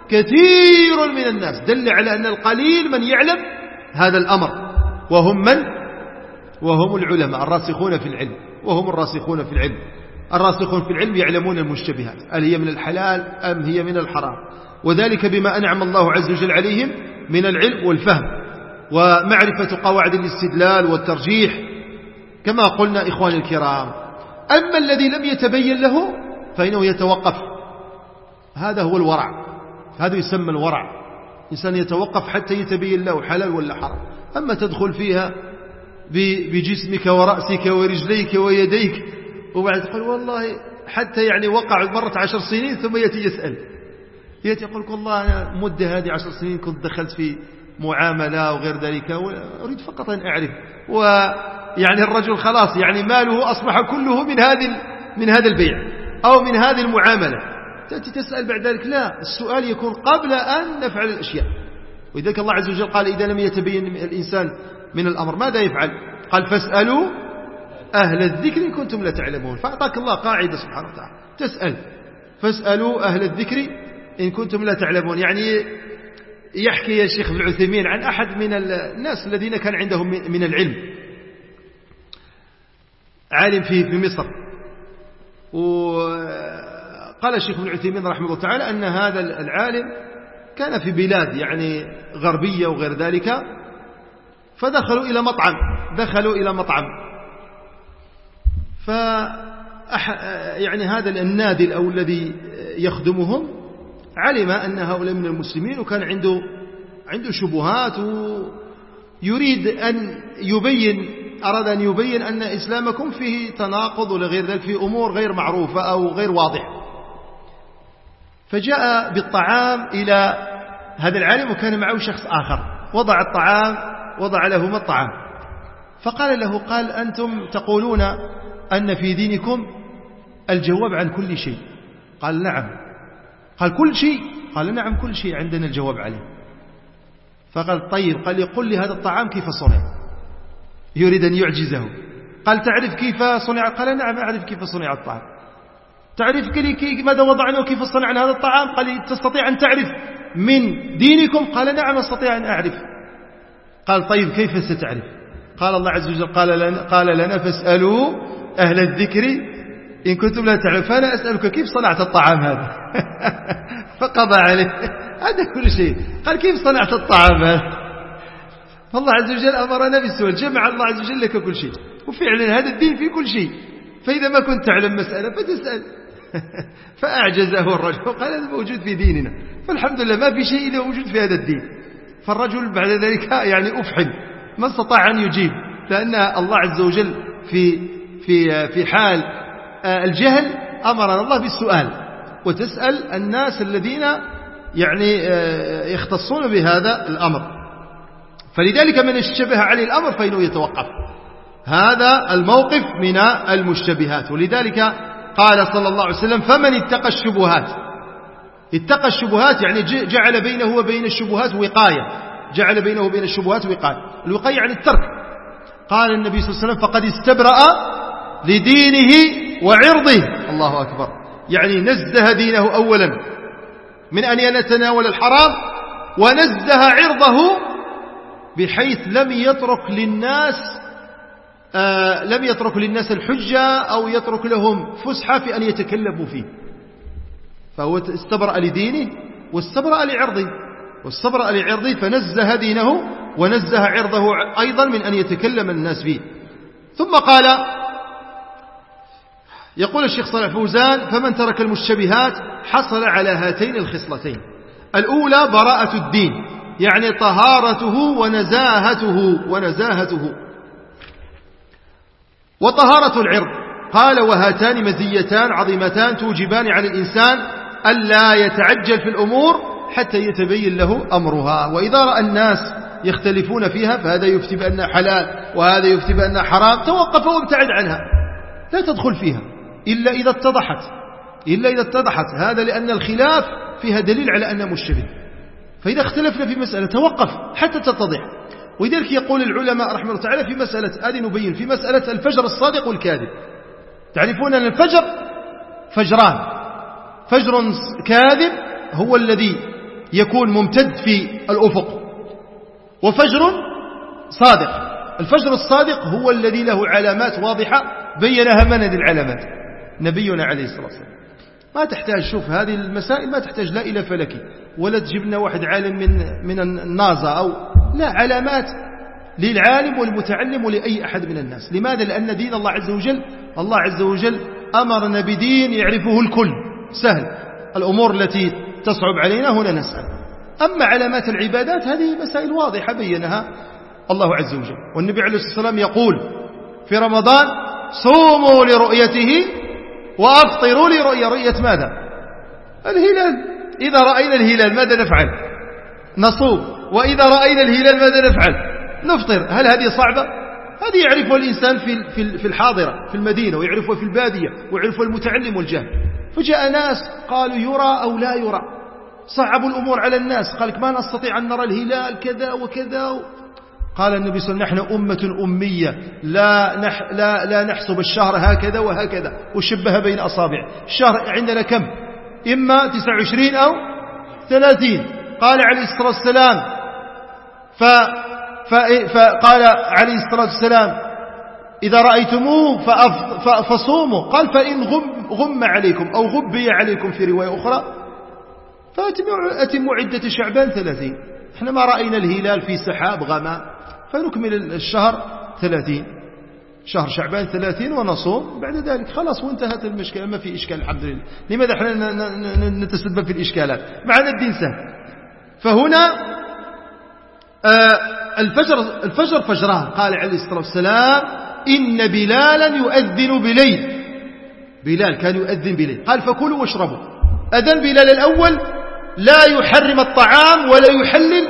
كثير من الناس. دل على أن القليل من يعلم هذا الأمر. وهم من؟ وهم العلماء الراسخون في العلم. وهم الراسخون في العلم. الراسخون في العلم يعلمون المشتبهات هل هي من الحلال أم هي من الحرام؟ وذلك بما أنعم الله عز وجل عليهم من العلم والفهم. ومعرفة قواعد الاستدلال والترجيح كما قلنا إخواني الكرام. أما الذي لم يتبين له فإنه يتوقف. هذا هو الورع. هذا يسمى الورع. إنسان يتوقف حتى يتبين له حلال ولا حرام. أما تدخل فيها بجسمك ورأسك ورجليك ويديك وبعد تقول والله حتى يعني وقع مرت عشر سنين ثم يأتي يسأل. يأتي يقول والله أنا مدة هذه عشر سنين كنت دخلت في معاملة وغير ذلك أريد فقط أن أعرف. ويعني الرجل خلاص يعني ماله أصبح كله من هذه من هذا البيع أو من هذه المعاملة. تأتي تسأل بعد ذلك لا السؤال يكون قبل أن نفعل الأشياء. ولذلك الله عز وجل قال إذا لم يتبين الإنسان من الأمر ماذا يفعل؟ قال فاسألوا أهل الذكر إن كنتم لا تعلمون. فأعطاك الله قاعدة سبحانه وتعالى. تسأل. فاسألوا أهل الذكر إن كنتم لا تعلمون. يعني يحكي يا شيخ ابن عثيمين عن أحد من الناس الذين كان عندهم من العلم. عالم في في مصر. وقال الشيخ ابن عثيمين رحمه الله تعالى أن هذا العالم كان في بلاد يعني غربية وغير ذلك فدخلوا إلى مطعم. دخلوا إلى مطعم. ف يعني هذا النادل أو الذي يخدمهم علم أن هؤلاء من المسلمين وكان عنده عنده شبهات ويريد أن يبين أراد أن يبين أن إسلامكم فيه تناقض ولغير ذلك في أمور غير معروفة أو غير واضحة. فجاء بالطعام إلى هذا العالم وكان معه شخص آخر. وضع الطعام وضع لهما الطعام. فقال له قال أنتم تقولون أن في دينكم الجواب عن كل شيء. قال نعم. قال كل شيء؟ قال نعم كل شيء عندنا الجواب عليه. فقال طيب. قال يقول لي هذا الطعام كيف صنع؟ يريد أن يعجزه. قال تعرف كيف صنع؟ قال نعم أعرف كيف صنع الطعام. تعرف كي ماذا وضعنا وكيف صنعنا هذا الطعام؟ قال تستطيع أن تعرف من دينكم؟ قال نعم أستطيع أن أعرف. قال طيب كيف ستعرف؟ قال الله عز وجل قال لنا, قال لنا فاسألوا أهل الذكر إن كنتم لا تعلمون. فأنا أسألك كيف صنعت الطعام هذا؟ فقضى عليه. هذا كل شيء. قال كيف صنعت الطعام هذا؟ فالله عز وجل أمرنا بالسؤال. جمع الله عز وجل لك كل شيء. وفعلا هذا الدين في كل شيء. فإذا ما كنت تعلم مسألة فتسأل. فأعجزه الرجل. وقال هذا موجود في ديننا. فالحمد لله ما في شيء إلا موجود في هذا الدين. فالرجل بعد ذلك يعني أفحم ما استطاع أن يجيب لأن الله عز وجل في في في حال آه، الجهل أمرنا الله بالسؤال. وتسأل الناس الذين يعني آه، يختصون بهذا الأمر. فلذلك من اشتبه عليه الأمر فإنه يتوقف. هذا الموقف من المشتبهات. ولذلك قال صلى الله عليه وسلم فمن اتقى الشبهات؟ اتقى الشبهات يعني جعل بينه وبين الشبهات وقاية. جعل بينه وبين الشبهات وقاية الوقاية يعني الترك. قال النبي صلى الله عليه وسلم فقد استبرأ لدينه وعرضه. الله أكبر. يعني نزه دينه أولا. من أن يتناول الحرام ونزه عرضه بحيث لم يترك للناس آه لم يترك للناس الحجة أو يترك لهم فسحة في أن يتكلموا فيه. فهو استبرأ لدينه واستبرأ لعرضه. واستبرأ لعرضه فنزه دينه ونزه عرضه أيضا من أن يتكلم الناس فيه. ثم قال يقول الشيخ صالح فوزان فمن ترك المشتبهات حصل على هاتين الخصلتين. الأولى براءة الدين يعني طهارته ونزاهته ونزاهته. وطهارة العرض قال وهاتان مزيتان عظيمتان توجبان على الإنسان ألا يتعجل في الأمور حتى يتبين له أمرها. وإذا رأى الناس يختلفون فيها فهذا يفتي بأنها حلال وهذا يفتي بأنها حرام توقف وابتعد عنها. لا تدخل فيها إلا إذا اتضحت. إلا إذا اتضحت. هذا لأن الخلاف فيها دليل على أنها مشتبه فإذا اختلفنا في مسألة توقف حتى تتضح. ولذلك يقول العلماء رحمه الله تعالى في مسألة هذه نبين في مسألة الفجر الصادق والكاذب. تعرفون أن الفجر فجران. فجر كاذب هو الذي يكون ممتد في الأفق. وفجر صادق. الفجر الصادق هو الذي له علامات واضحة بينها من هذه العلامات؟ نبينا عليه الصلاة والسلام. ما تحتاج شوف هذه المسائل ما تحتاج لا إلى فلكي ولا تجيب لنا واحد عالم من من النازا أو لا علامات للعالم والمتعلم ولأي أحد من الناس. لماذا؟ لأن دين الله عز وجل الله عز وجل أمرنا بدين يعرفه الكل. سهل. الأمور التي تصعب علينا هنا نسأل. أما علامات العبادات هذه مسائل واضحة بينها الله عز وجل. والنبي عليه الصلاة والسلام يقول في رمضان صوموا لرؤيته وأفطروا لرؤية. رؤية ماذا؟ الهلال. إذا رأينا الهلال ماذا نفعل؟ نصوم. وإذا رأينا الهلال ماذا نفعل؟ نفطر. هل هذه صعبة؟ هذه يعرفها الإنسان في في الحاضرة في المدينة ويعرفها في البادية ويعرفها المتعلم والجاهل. فجاء ناس قالوا يرى أو لا يرى؟ صعبوا الأمور على الناس. قال ما نستطيع أن نرى الهلال كذا وكذا قال النبي صلى الله عليه وسلم نحن أمة أمية. لا, نح لا, لا نحسب الشهر هكذا وهكذا. وشبه بين أصابع. الشهر عندنا كم؟ إما 29 أو 30 قال عليه الصلاة والسلام ف فقال عليه الصلاة والسلام إذا رأيتموه فصوموا. قال فإن غم, غم عليكم أو غبي عليكم في رواية أخرى فأتموا عدة شعبان ثلاثين. إحنا ما رأينا الهلال في سحاب غماء فنكمل الشهر ثلاثين. شهر شعبان ثلاثين ونصوم. بعد ذلك خلاص وانتهت المشكلة ما في إشكال الحمد لله. لماذا إحنا نتسبب في الإشكالات؟ معنا الدين سهل. فهنا آه، الفجر, الفجر فجران. قال عليه الصلاة والسلام إن بلالا يؤذن بليل. بلال كان يؤذن بليل. قال فكلوا واشربوا. أذن بلال الأول؟ لا يحرم الطعام ولا يحلل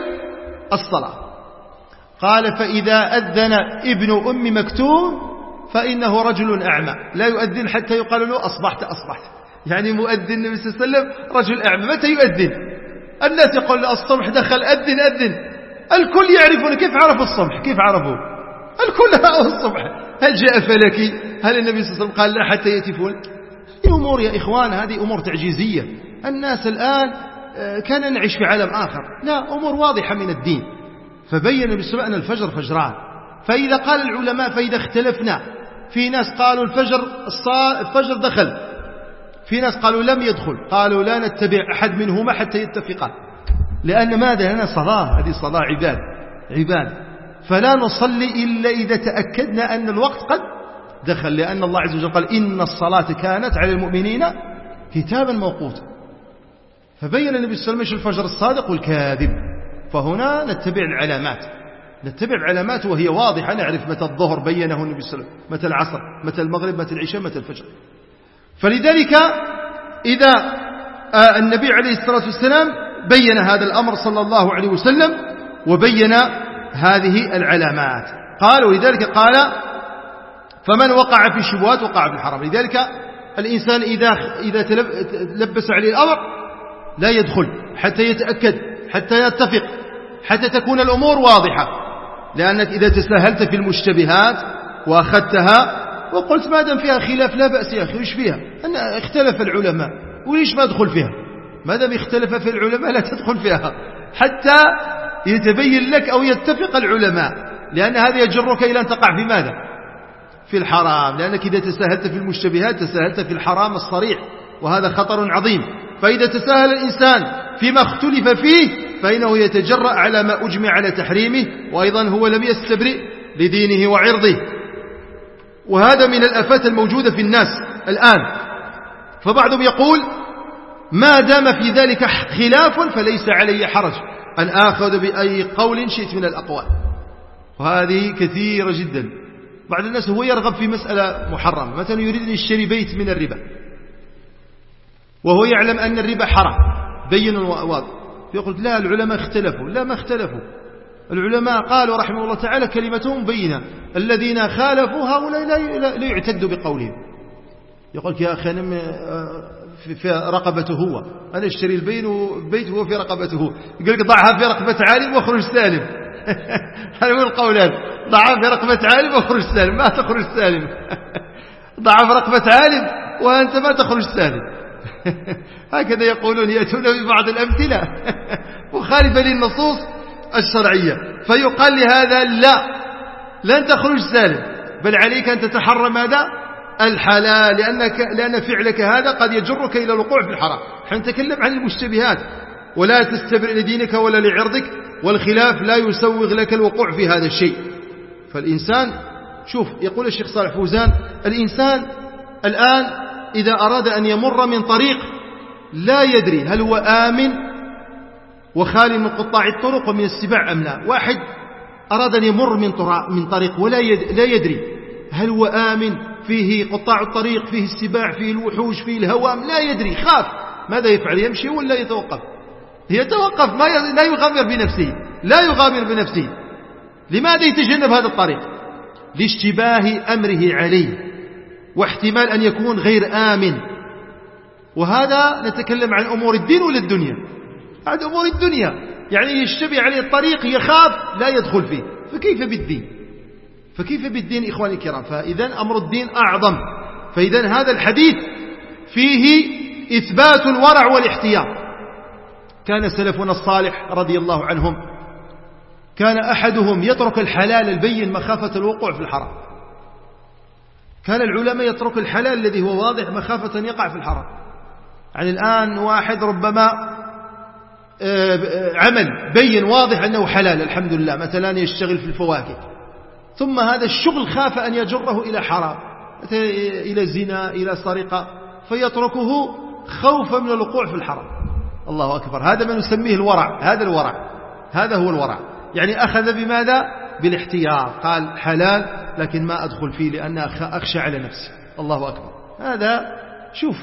الصلاة. قال فإذا أذن ابن أم مكتوم فإنه رجل أعمى. لا يؤذن حتى يقال له أصبحت أصبحت. يعني مؤذن النبي صلى الله عليه وسلم رجل أعمى. متى يؤذن؟ الناس يقول الصبح دخل أذن أذن. الكل يعرفون كيف عرفوا الصبح كيف عرفوا؟ الكل رأوا الصبح هل جاء فلكي؟ هل النبي صلى الله عليه وسلم قال لا حتى يأتي فول أمور يا إخوان هذه أمور تعجيزية. الناس الآن كان نعيش في عالم آخر. لا أمور واضحة من الدين. فبين بالسبب أن الفجر فجران. فإذا قال العلماء فإذا اختلفنا في ناس قالوا الفجر الفجر دخل. في ناس قالوا لم يدخل. قالوا لا نتبع أحد منهما حتى يتفقا لأن ماذا؟ لنا صلاة. هذه صلاة عباد. عباد. فلا نصلي إلا إذا تأكدنا أن الوقت قد دخل. لأن الله عز وجل قال إن الصلاة كانت على المؤمنين كتابا موقوتا. فبين النبي صلى الله عليه وسلم الفجر الصادق والكاذب. فهنا نتبع العلامات. نتبع العلامات وهي واضحة نعرف متى الظهر بينه النبي صلى الله عليه وسلم متى العصر متى المغرب متى العشاء متى الفجر. فلذلك إذا آه، النبي عليه الصلاة والسلام بين هذا الأمر صلى الله عليه وسلم وبين هذه العلامات. قال ولذلك قال فمن وقع في الشبهات وقع في الحرام لذلك الإنسان إذا, إذا تلبس عليه الأمر لا يدخل حتى يتأكد حتى يتفق حتى تكون الأمور واضحة. لأنك إذا تساهلت في المشتبهات وأخذتها وقلت ما دام فيها خلاف لا بأس يا أخي وش فيها؟ أن اختلف العلماء. وليش ما أدخل فيها؟ ما دام اختلف في العلماء لا تدخل فيها. حتى يتبين لك أو يتفق العلماء. لأن هذا يجرك إلى أن تقع في ماذا؟ في الحرام. لأنك إذا تساهلت في المشتبهات تساهلت في الحرام الصريح. وهذا خطر عظيم. فإذا تساهل الإنسان فيما اختلف فيه فإنه يتجرأ على ما أجمع على تحريمه وأيضا هو لم يستبرئ لدينه وعرضه. وهذا من الأفات الموجودة في الناس الآن. فبعضهم يقول ما دام في ذلك خلاف فليس علي حرج. أن آخذ بأي قول شئت من الأقوال. وهذه كثيرة جدا. بعض الناس هو يرغب في مسألة محرمة. مثلا يريد أن يشتري بيت من الربا. وهو يعلم أن الربا حرام. بين واضح. يقول لا العلماء اختلفوا. لا ما اختلفوا. العلماء قالوا رحمه الله تعالى كلمتهم بينة. الذين خالفوا هؤلاء لا يعتد بقولهم. يقول يا أخي أنا في رقبته هو. أنا أشتري البين والبيت هو في رقبته هو. يقول لك ضعها في رقبة عالم وأخرج سالم. هذا هو القولان. ضعها في رقبة عالم وأخرج سالم. ما تخرج سالم. ضعها في رقبة عالم وأنت ما تخرج سالم. هكذا يقولون يأتون ببعض الأمثلة. مخالفة للنصوص الشرعية. فيقال لهذا لا لن تخرج سالم. بل عليك أن تتحرى ماذا الحلال لأنك لأن فعلك هذا قد يجرك إلى الوقوع في الحرام. نحن نتكلم عن المشتبهات. ولا تستبر لدينك ولا لعرضك والخلاف لا يسوغ لك الوقوع في هذا الشيء. فالإنسان شوف يقول الشيخ صالح فوزان الإنسان الآن إذا أراد أن يمر من طريق لا يدري هل هو آمن وخال من قطاع الطرق ومن السباع أم لا. واحد أراد أن يمر من, من طريق ولا لا يدري هل هو آمن فيه قطاع الطريق فيه السباع فيه الوحوش فيه الهوام لا يدري. خاف. ماذا يفعل؟ يمشي ولا يتوقف؟ يتوقف. ما لا يغامر بنفسه. لا يغامر بنفسه. لماذا يتجنب هذا الطريق؟ لاشتباه أمره عليه. واحتمال أن يكون غير آمن. وهذا نتكلم عن أمور الدين ولا الدنيا عن أمور الدنيا. يعني يشتبه عليه الطريق يخاف لا يدخل فيه. فكيف بالدين؟ فكيف بالدين إخواني الكرام؟ فإذا أمر الدين أعظم. فإذا هذا الحديث فيه إثبات الورع والاحتياط. كان سلفنا الصالح رضي الله عنهم كان أحدهم يترك الحلال البين مخافة الوقوع في الحرام. كان العلماء يترك الحلال الذي هو واضح مخافة أن يقع في الحرام؟ يعني الآن واحد ربما آه، عمل بين واضح أنه حلال الحمد لله مثلا يشتغل في الفواكه ثم هذا الشغل خاف أن يجره إلى حرام إلى زنا إلى سرقة فيتركه خوفا من الوقوع في الحرام. الله أكبر. هذا ما نسميه الورع هذا الورع هذا هو الورع. يعني أخذ بماذا؟ بالاحتياط. قال حلال لكن ما أدخل فيه لأن أخشى على نفسي. الله أكبر. هذا شوف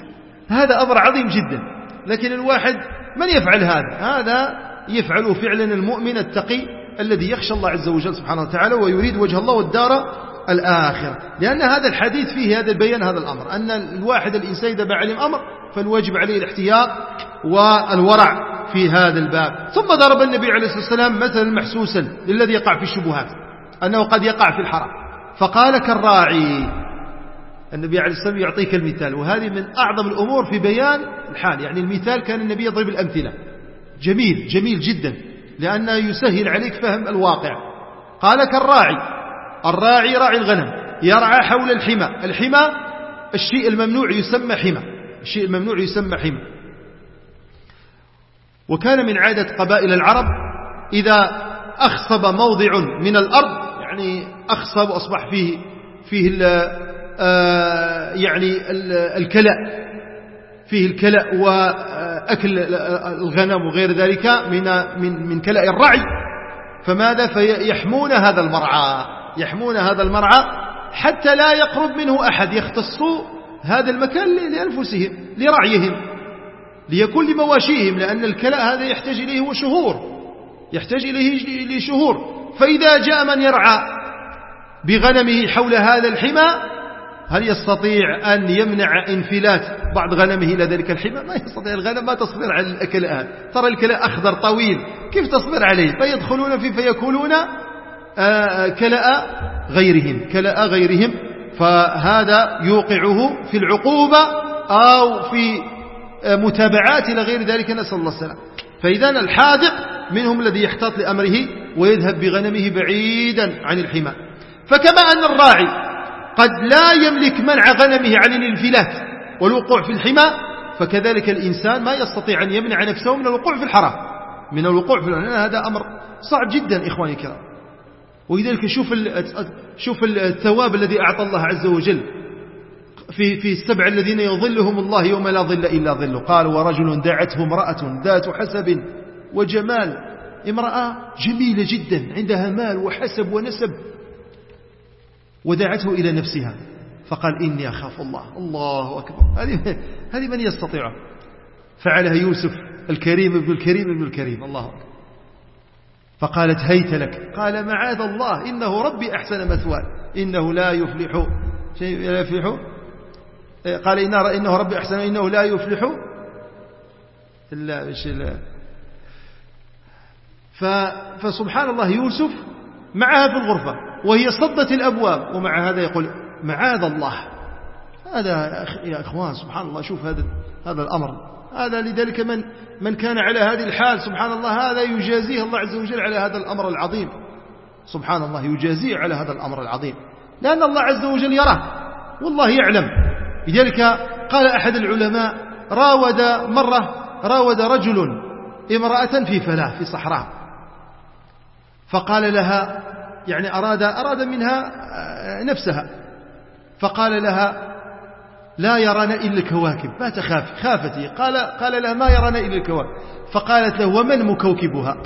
هذا أمر عظيم جدا. لكن الواحد من يفعل هذا؟ هذا يفعل فعلا المؤمن التقي الذي يخشى الله عز وجل سبحانه وتعالى ويريد وجه الله والدار الآخر لأن هذا الحديث فيه هذا البيان هذا الأمر. أن الواحد الإنسان إذا بعلم أمر فالواجب عليه الاحتياط والورع في هذا الباب. ثم ضرب النبي عليه الصلاة والسلام مثلا محسوسا للذي يقع في الشبهات. أنه قد يقع في الحرام. فقال كالراعي النبي عليه والسلام يعطيك المثال وهذه من أعظم الأمور في بيان الحال يعني المثال كان النبي يضرب الأمثلة. جميل جميل جدا لأنه يسهل عليك فهم الواقع. قال كالراعي الراعي راعي الغنم يرعى حول الحمى الحمى الشيء الممنوع يسمى حمى الشيء الممنوع يسمى حمى. وكان من عادة قبائل العرب إذا أخصب موضع من الأرض أخصب وأصبح فيه فيه آه، يعني الكلأ فيه الكلأ وأكل الغنم وغير ذلك من من من كلأ الرعي. فماذا فيحمون هذا المرعى؟ يحمون هذا المرعى حتى لا يقرب منه أحد يختصوا هذا المكان لأنفسهم لرعيهم ليكون لمواشيهم لأن الكلأ هذا يحتاج إليه شهور يحتاج إليه لشهور. فإذا جاء من يرعى بغنمه حول هذا الحمى هل يستطيع أن يمنع انفلات بعض غنمه إلى ذلك الحمى؟ ما يستطيع الغنم ما تصبر على الأكلاء ترى الكلاء أخضر طويل كيف تصبر عليه؟ فيدخلون فيه فيأكلون آه، كلاء غيرهم كلاء غيرهم. فهذا يوقعه في العقوبة أو في آه، متابعات إلى غير ذلك. نسأل الله السلام فإذا الحاذق منهم الذي يحتاط لأمره ويذهب بغنمه بعيدا عن الحمى. فكما أن الراعي قد لا يملك منع غنمه عن الانفلات والوقوع في الحمى فكذلك الإنسان ما يستطيع أن يمنع نفسه من الوقوع في الحرام. من الوقوع في الحرام. هذا أمر صعب جدا إخواني الكرام. ولذلك شوف شوف الثواب الذي أعطى الله عز وجل في في السبع الذين يظلهم الله يوم لا ظل إلا ظله. قال ورجل دعته امرأة ذات حسب وجمال. امرأة جميلة جدا عندها مال وحسب ونسب. ودعته إلى نفسها. فقال إني أخاف الله. الله أكبر. هذه من يستطيع. فعلها يوسف الكريم ابن الكريم ابن الكريم. الله أكبر. فقالت هيت لك. قال معاذ الله. إنه ربي أحسن مثواه إنه لا يفلح شيء لا يفلح. قال إنه ربي أحسن. إنه لا يفلح إلا فسبحان الله يوسف معها في الغرفة. وهي صدت الأبواب. ومع هذا يقول معاذ الله. هذا يا أخوان سبحان الله شوف هذا هذا الأمر. هذا لذلك من من كان على هذه الحال سبحان الله هذا يجازيه الله عز وجل على هذا الأمر العظيم. سبحان الله يجازيه على هذا الأمر العظيم. لأن الله عز وجل يراه. والله يعلم. لذلك قال أحد العلماء راود مرة راود رجل امرأة في فلاة في صحراء. فقال لها يعني أراد, أراد منها آه، نفسها. فقال لها لا يرانا إلا الكواكب. ما تخاف خافتي. قال, قال لها ما يرانا إلا الكواكب. فقالت له ومن مكوكبها؟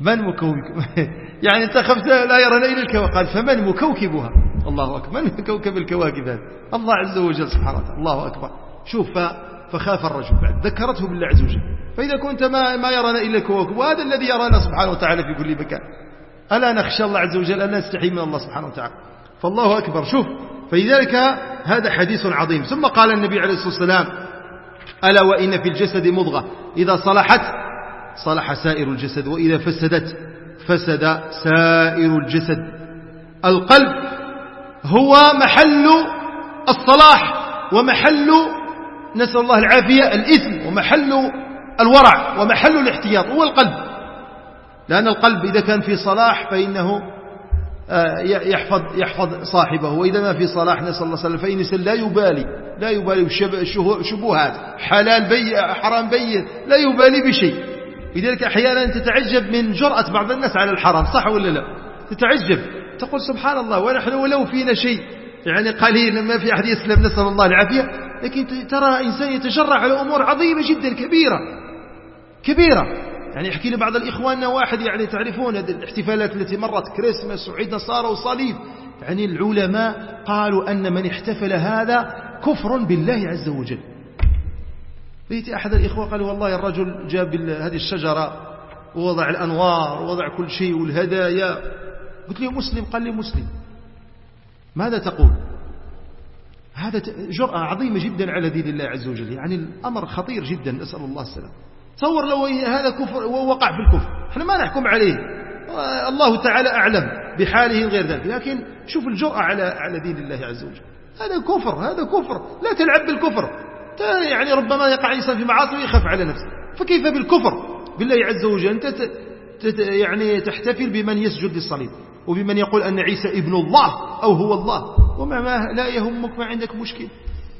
من مكوكب؟ يعني أنت خفت لا يرانا إلا الكواكب. قال فمن مكوكبها؟ الله أكبر من كوكب الكواكب هذا الله عز وجل سبحانه الله أكبر. شوف فخاف الرجل. بعد ذكرته بالله عز وجل. فإذا كنت ما, ما يرانا إلا الكواكب وهذا الذي يرانا سبحانه وتعالى في كل مكان. ألا نخشى الله عز وجل ألا نستحي من الله سبحانه وتعالى؟ فالله أكبر. شوف فلذلك هذا حديث عظيم. ثم قال النبي عليه الصلاة والسلام ألا وإن في الجسد مضغة. إذا صلحت صلح سائر الجسد وإذا فسدت فسد سائر الجسد. القلب هو محل الصلاح ومحل نسأل الله العافية الإثم ومحل الورع ومحل الاحتياط. هو القلب. لأن القلب إذا كان في صلاح فإنه آه، يحفظ, يحفظ صاحبه وإذا ما في صلاح نسأل الله سلم فإن لا يبالي لا يبالي بشبهات حلال بي حرام بين لا يبالي بشيء. لذلك أحيانا تتعجب من جرأة بعض الناس على الحرام صح ولا لا؟ تتعجب. تقول سبحان الله ونحن ولو فينا شيء. يعني قليل ما في أحد يسلم نسأل الله العافية. لكن ترى إنسان يتجرع على أمور عظيمة جدا كبيرة. كبيرة. يعني يحكي لي بعض الإخوان واحد يعني تعرفون الاحتفالات التي مرت كريسماس وعيد نصارى وصليب. يعني العلماء قالوا أن من احتفل هذا كفر بالله عز وجل. بيتي أحد الإخوة قال والله الرجل جاب هذه الشجرة ووضع الأنوار ووضع كل شيء والهدايا. قلت له مسلم قال لي مسلم ماذا تقول؟ هذا جرأة عظيمة جدا على دين الله عز وجل. يعني الأمر خطير جدا نسأل الله السلام تصور لو هذا كفر ووقع في الكفر. إحنا ما نحكم عليه. الله تعالى أعلم بحاله غير ذلك. لكن شوف الجرأة على على دين الله عز وجل. هذا كفر هذا كفر. لا تلعب بالكفر. يعني ربما يقع الإنسان في معاصي ويخاف على نفسه. فكيف بالكفر؟ بالله عز وجل. أنت يعني تحتفل بمن يسجد للصليب وبمن يقول أن عيسى ابن الله أو هو الله. وما ما لا يهمك ما عندك مشكل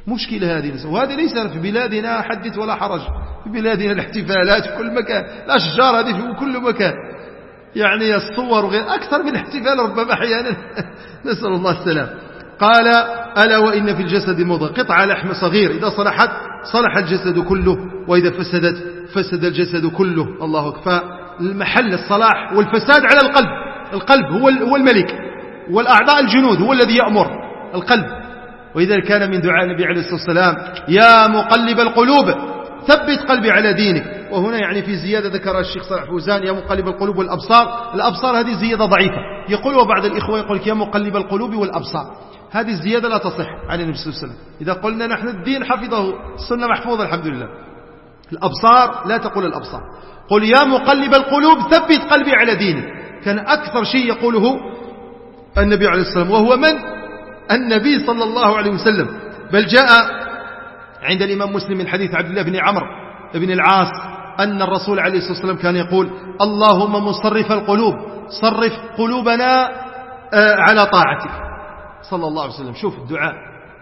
مشكلة هذه. وهذه ليس في بلادنا حدث ولا حرج. في بلادنا الاحتفالات في كل مكان. الأشجار هذه في كل مكان. يعني الصور وغير أكثر من الاحتفال ربما أحيانا. نسأل الله السلام. قال ألا وإن في الجسد مضغة قطعة لحم صغير. إذا صلحت صلح الجسد كله. وإذا فسدت فسد الجسد كله. الله أكبر. فالمحل الصلاح والفساد على القلب. القلب هو الملك. والأعضاء الجنود هو الذي يأمر. القلب. وإذا كان من دعاء النبي عليه الصلاة والسلام يا مقلب القلوب ثبت قلبي على دينك. وهنا يعني في زيادة ذكر الشيخ صالح فوزان يا مقلب القلوب والأبصار. الأبصار هذه زيادة ضعيفة. يقول وبعض الإخوة يقول يا مقلب القلوب والأبصار. هذه الزيادة لا تصح عن النبي صلى الله عليه وسلم. إذا قلنا نحن الدين حفظه السنة محفوظة الحمد لله. الأبصار لا تقول الأبصار. قل يا مقلب القلوب ثبت قلبي على دينك. كان أكثر شيء يقوله النبي عليه الصلاة والسلام وهو من؟ النبي صلى الله عليه وسلم بل جاء عند الإمام مسلم من حديث عبد الله بن عمرو بن العاص أن الرسول عليه الصلاة والسلام كان يقول اللهم مصرف القلوب صرف قلوبنا آه، على طاعتك. صلى الله عليه وسلم شوف الدعاء.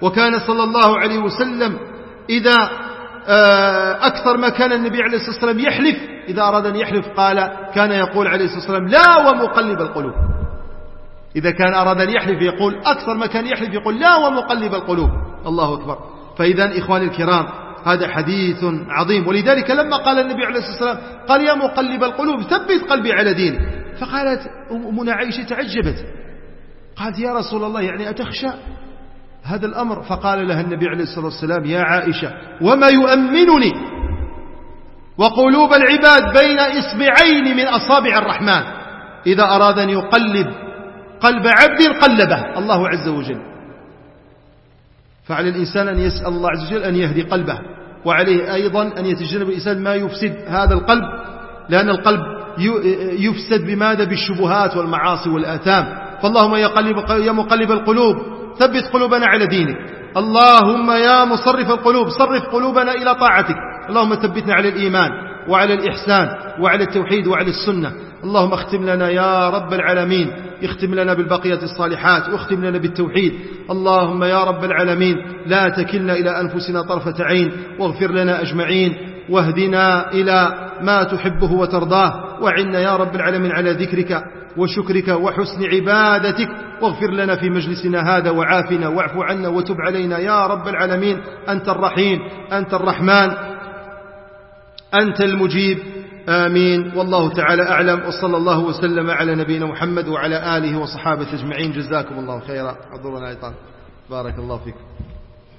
وكان صلى الله عليه وسلم إذا آه، أكثر ما كان النبي عليه الصلاة والسلام يحلف إذا أراد أن يحلف قال كان يقول عليه الصلاة والسلام لا ومقلب القلوب. إذا كان أراد أن يحلف يقول أكثر ما كان يحلف يقول لا ومقلب القلوب. الله أكبر. فإذا إخواني الكرام هذا حديث عظيم. ولذلك لما قال النبي عليه الصلاة والسلام قال يا مقلب القلوب ثبت قلبي على دينك. فقالت أمنا عائشة تعجبت. قالت يا رسول الله يعني أتخشى هذا الأمر؟ فقال لها النبي عليه الصلاة والسلام يا عائشة وما يؤمنني؟ وقلوب العباد بين إصبعين من أصابع الرحمن. إذا أراد أن يقلب قلب عبد قلبه. الله عز وجل. فعلى الإنسان أن يسأل الله عز وجل أن يهدي قلبه وعليه أيضا أن يتجنب الإنسان ما يفسد هذا القلب لأن القلب يفسد بماذا؟ بالشبهات والمعاصي والآثام. فاللهم يا, قلب يا مقلب القلوب ثبت قلوبنا على دينك. اللهم يا مصرف القلوب صرف قلوبنا إلى طاعتك. اللهم ثبتنا على الإيمان. وعلى الإحسان وعلى التوحيد وعلى السنة. اللهم اختم لنا يا رب العالمين. اختم لنا بالبقية الصالحات. واختم لنا بالتوحيد. اللهم يا رب العالمين لا تكلنا إلى أنفسنا طرفة عين. واغفر لنا أجمعين. واهدنا إلى ما تحبه وترضاه. وعنا يا رب العالمين على ذكرك وشكرك وحسن عبادتك. واغفر لنا في مجلسنا هذا. وعافنا. واعف عنا وتب علينا يا رب العالمين. أنت الرحيم. أنت الرحمن. أنت المجيب. آمين. والله تعالى أعلم. وصلى الله وسلم على نبينا محمد وعلى آله وصحابه أجمعين. جزاكم الله خيرا. حضورنا أيضا. بارك الله فيكم.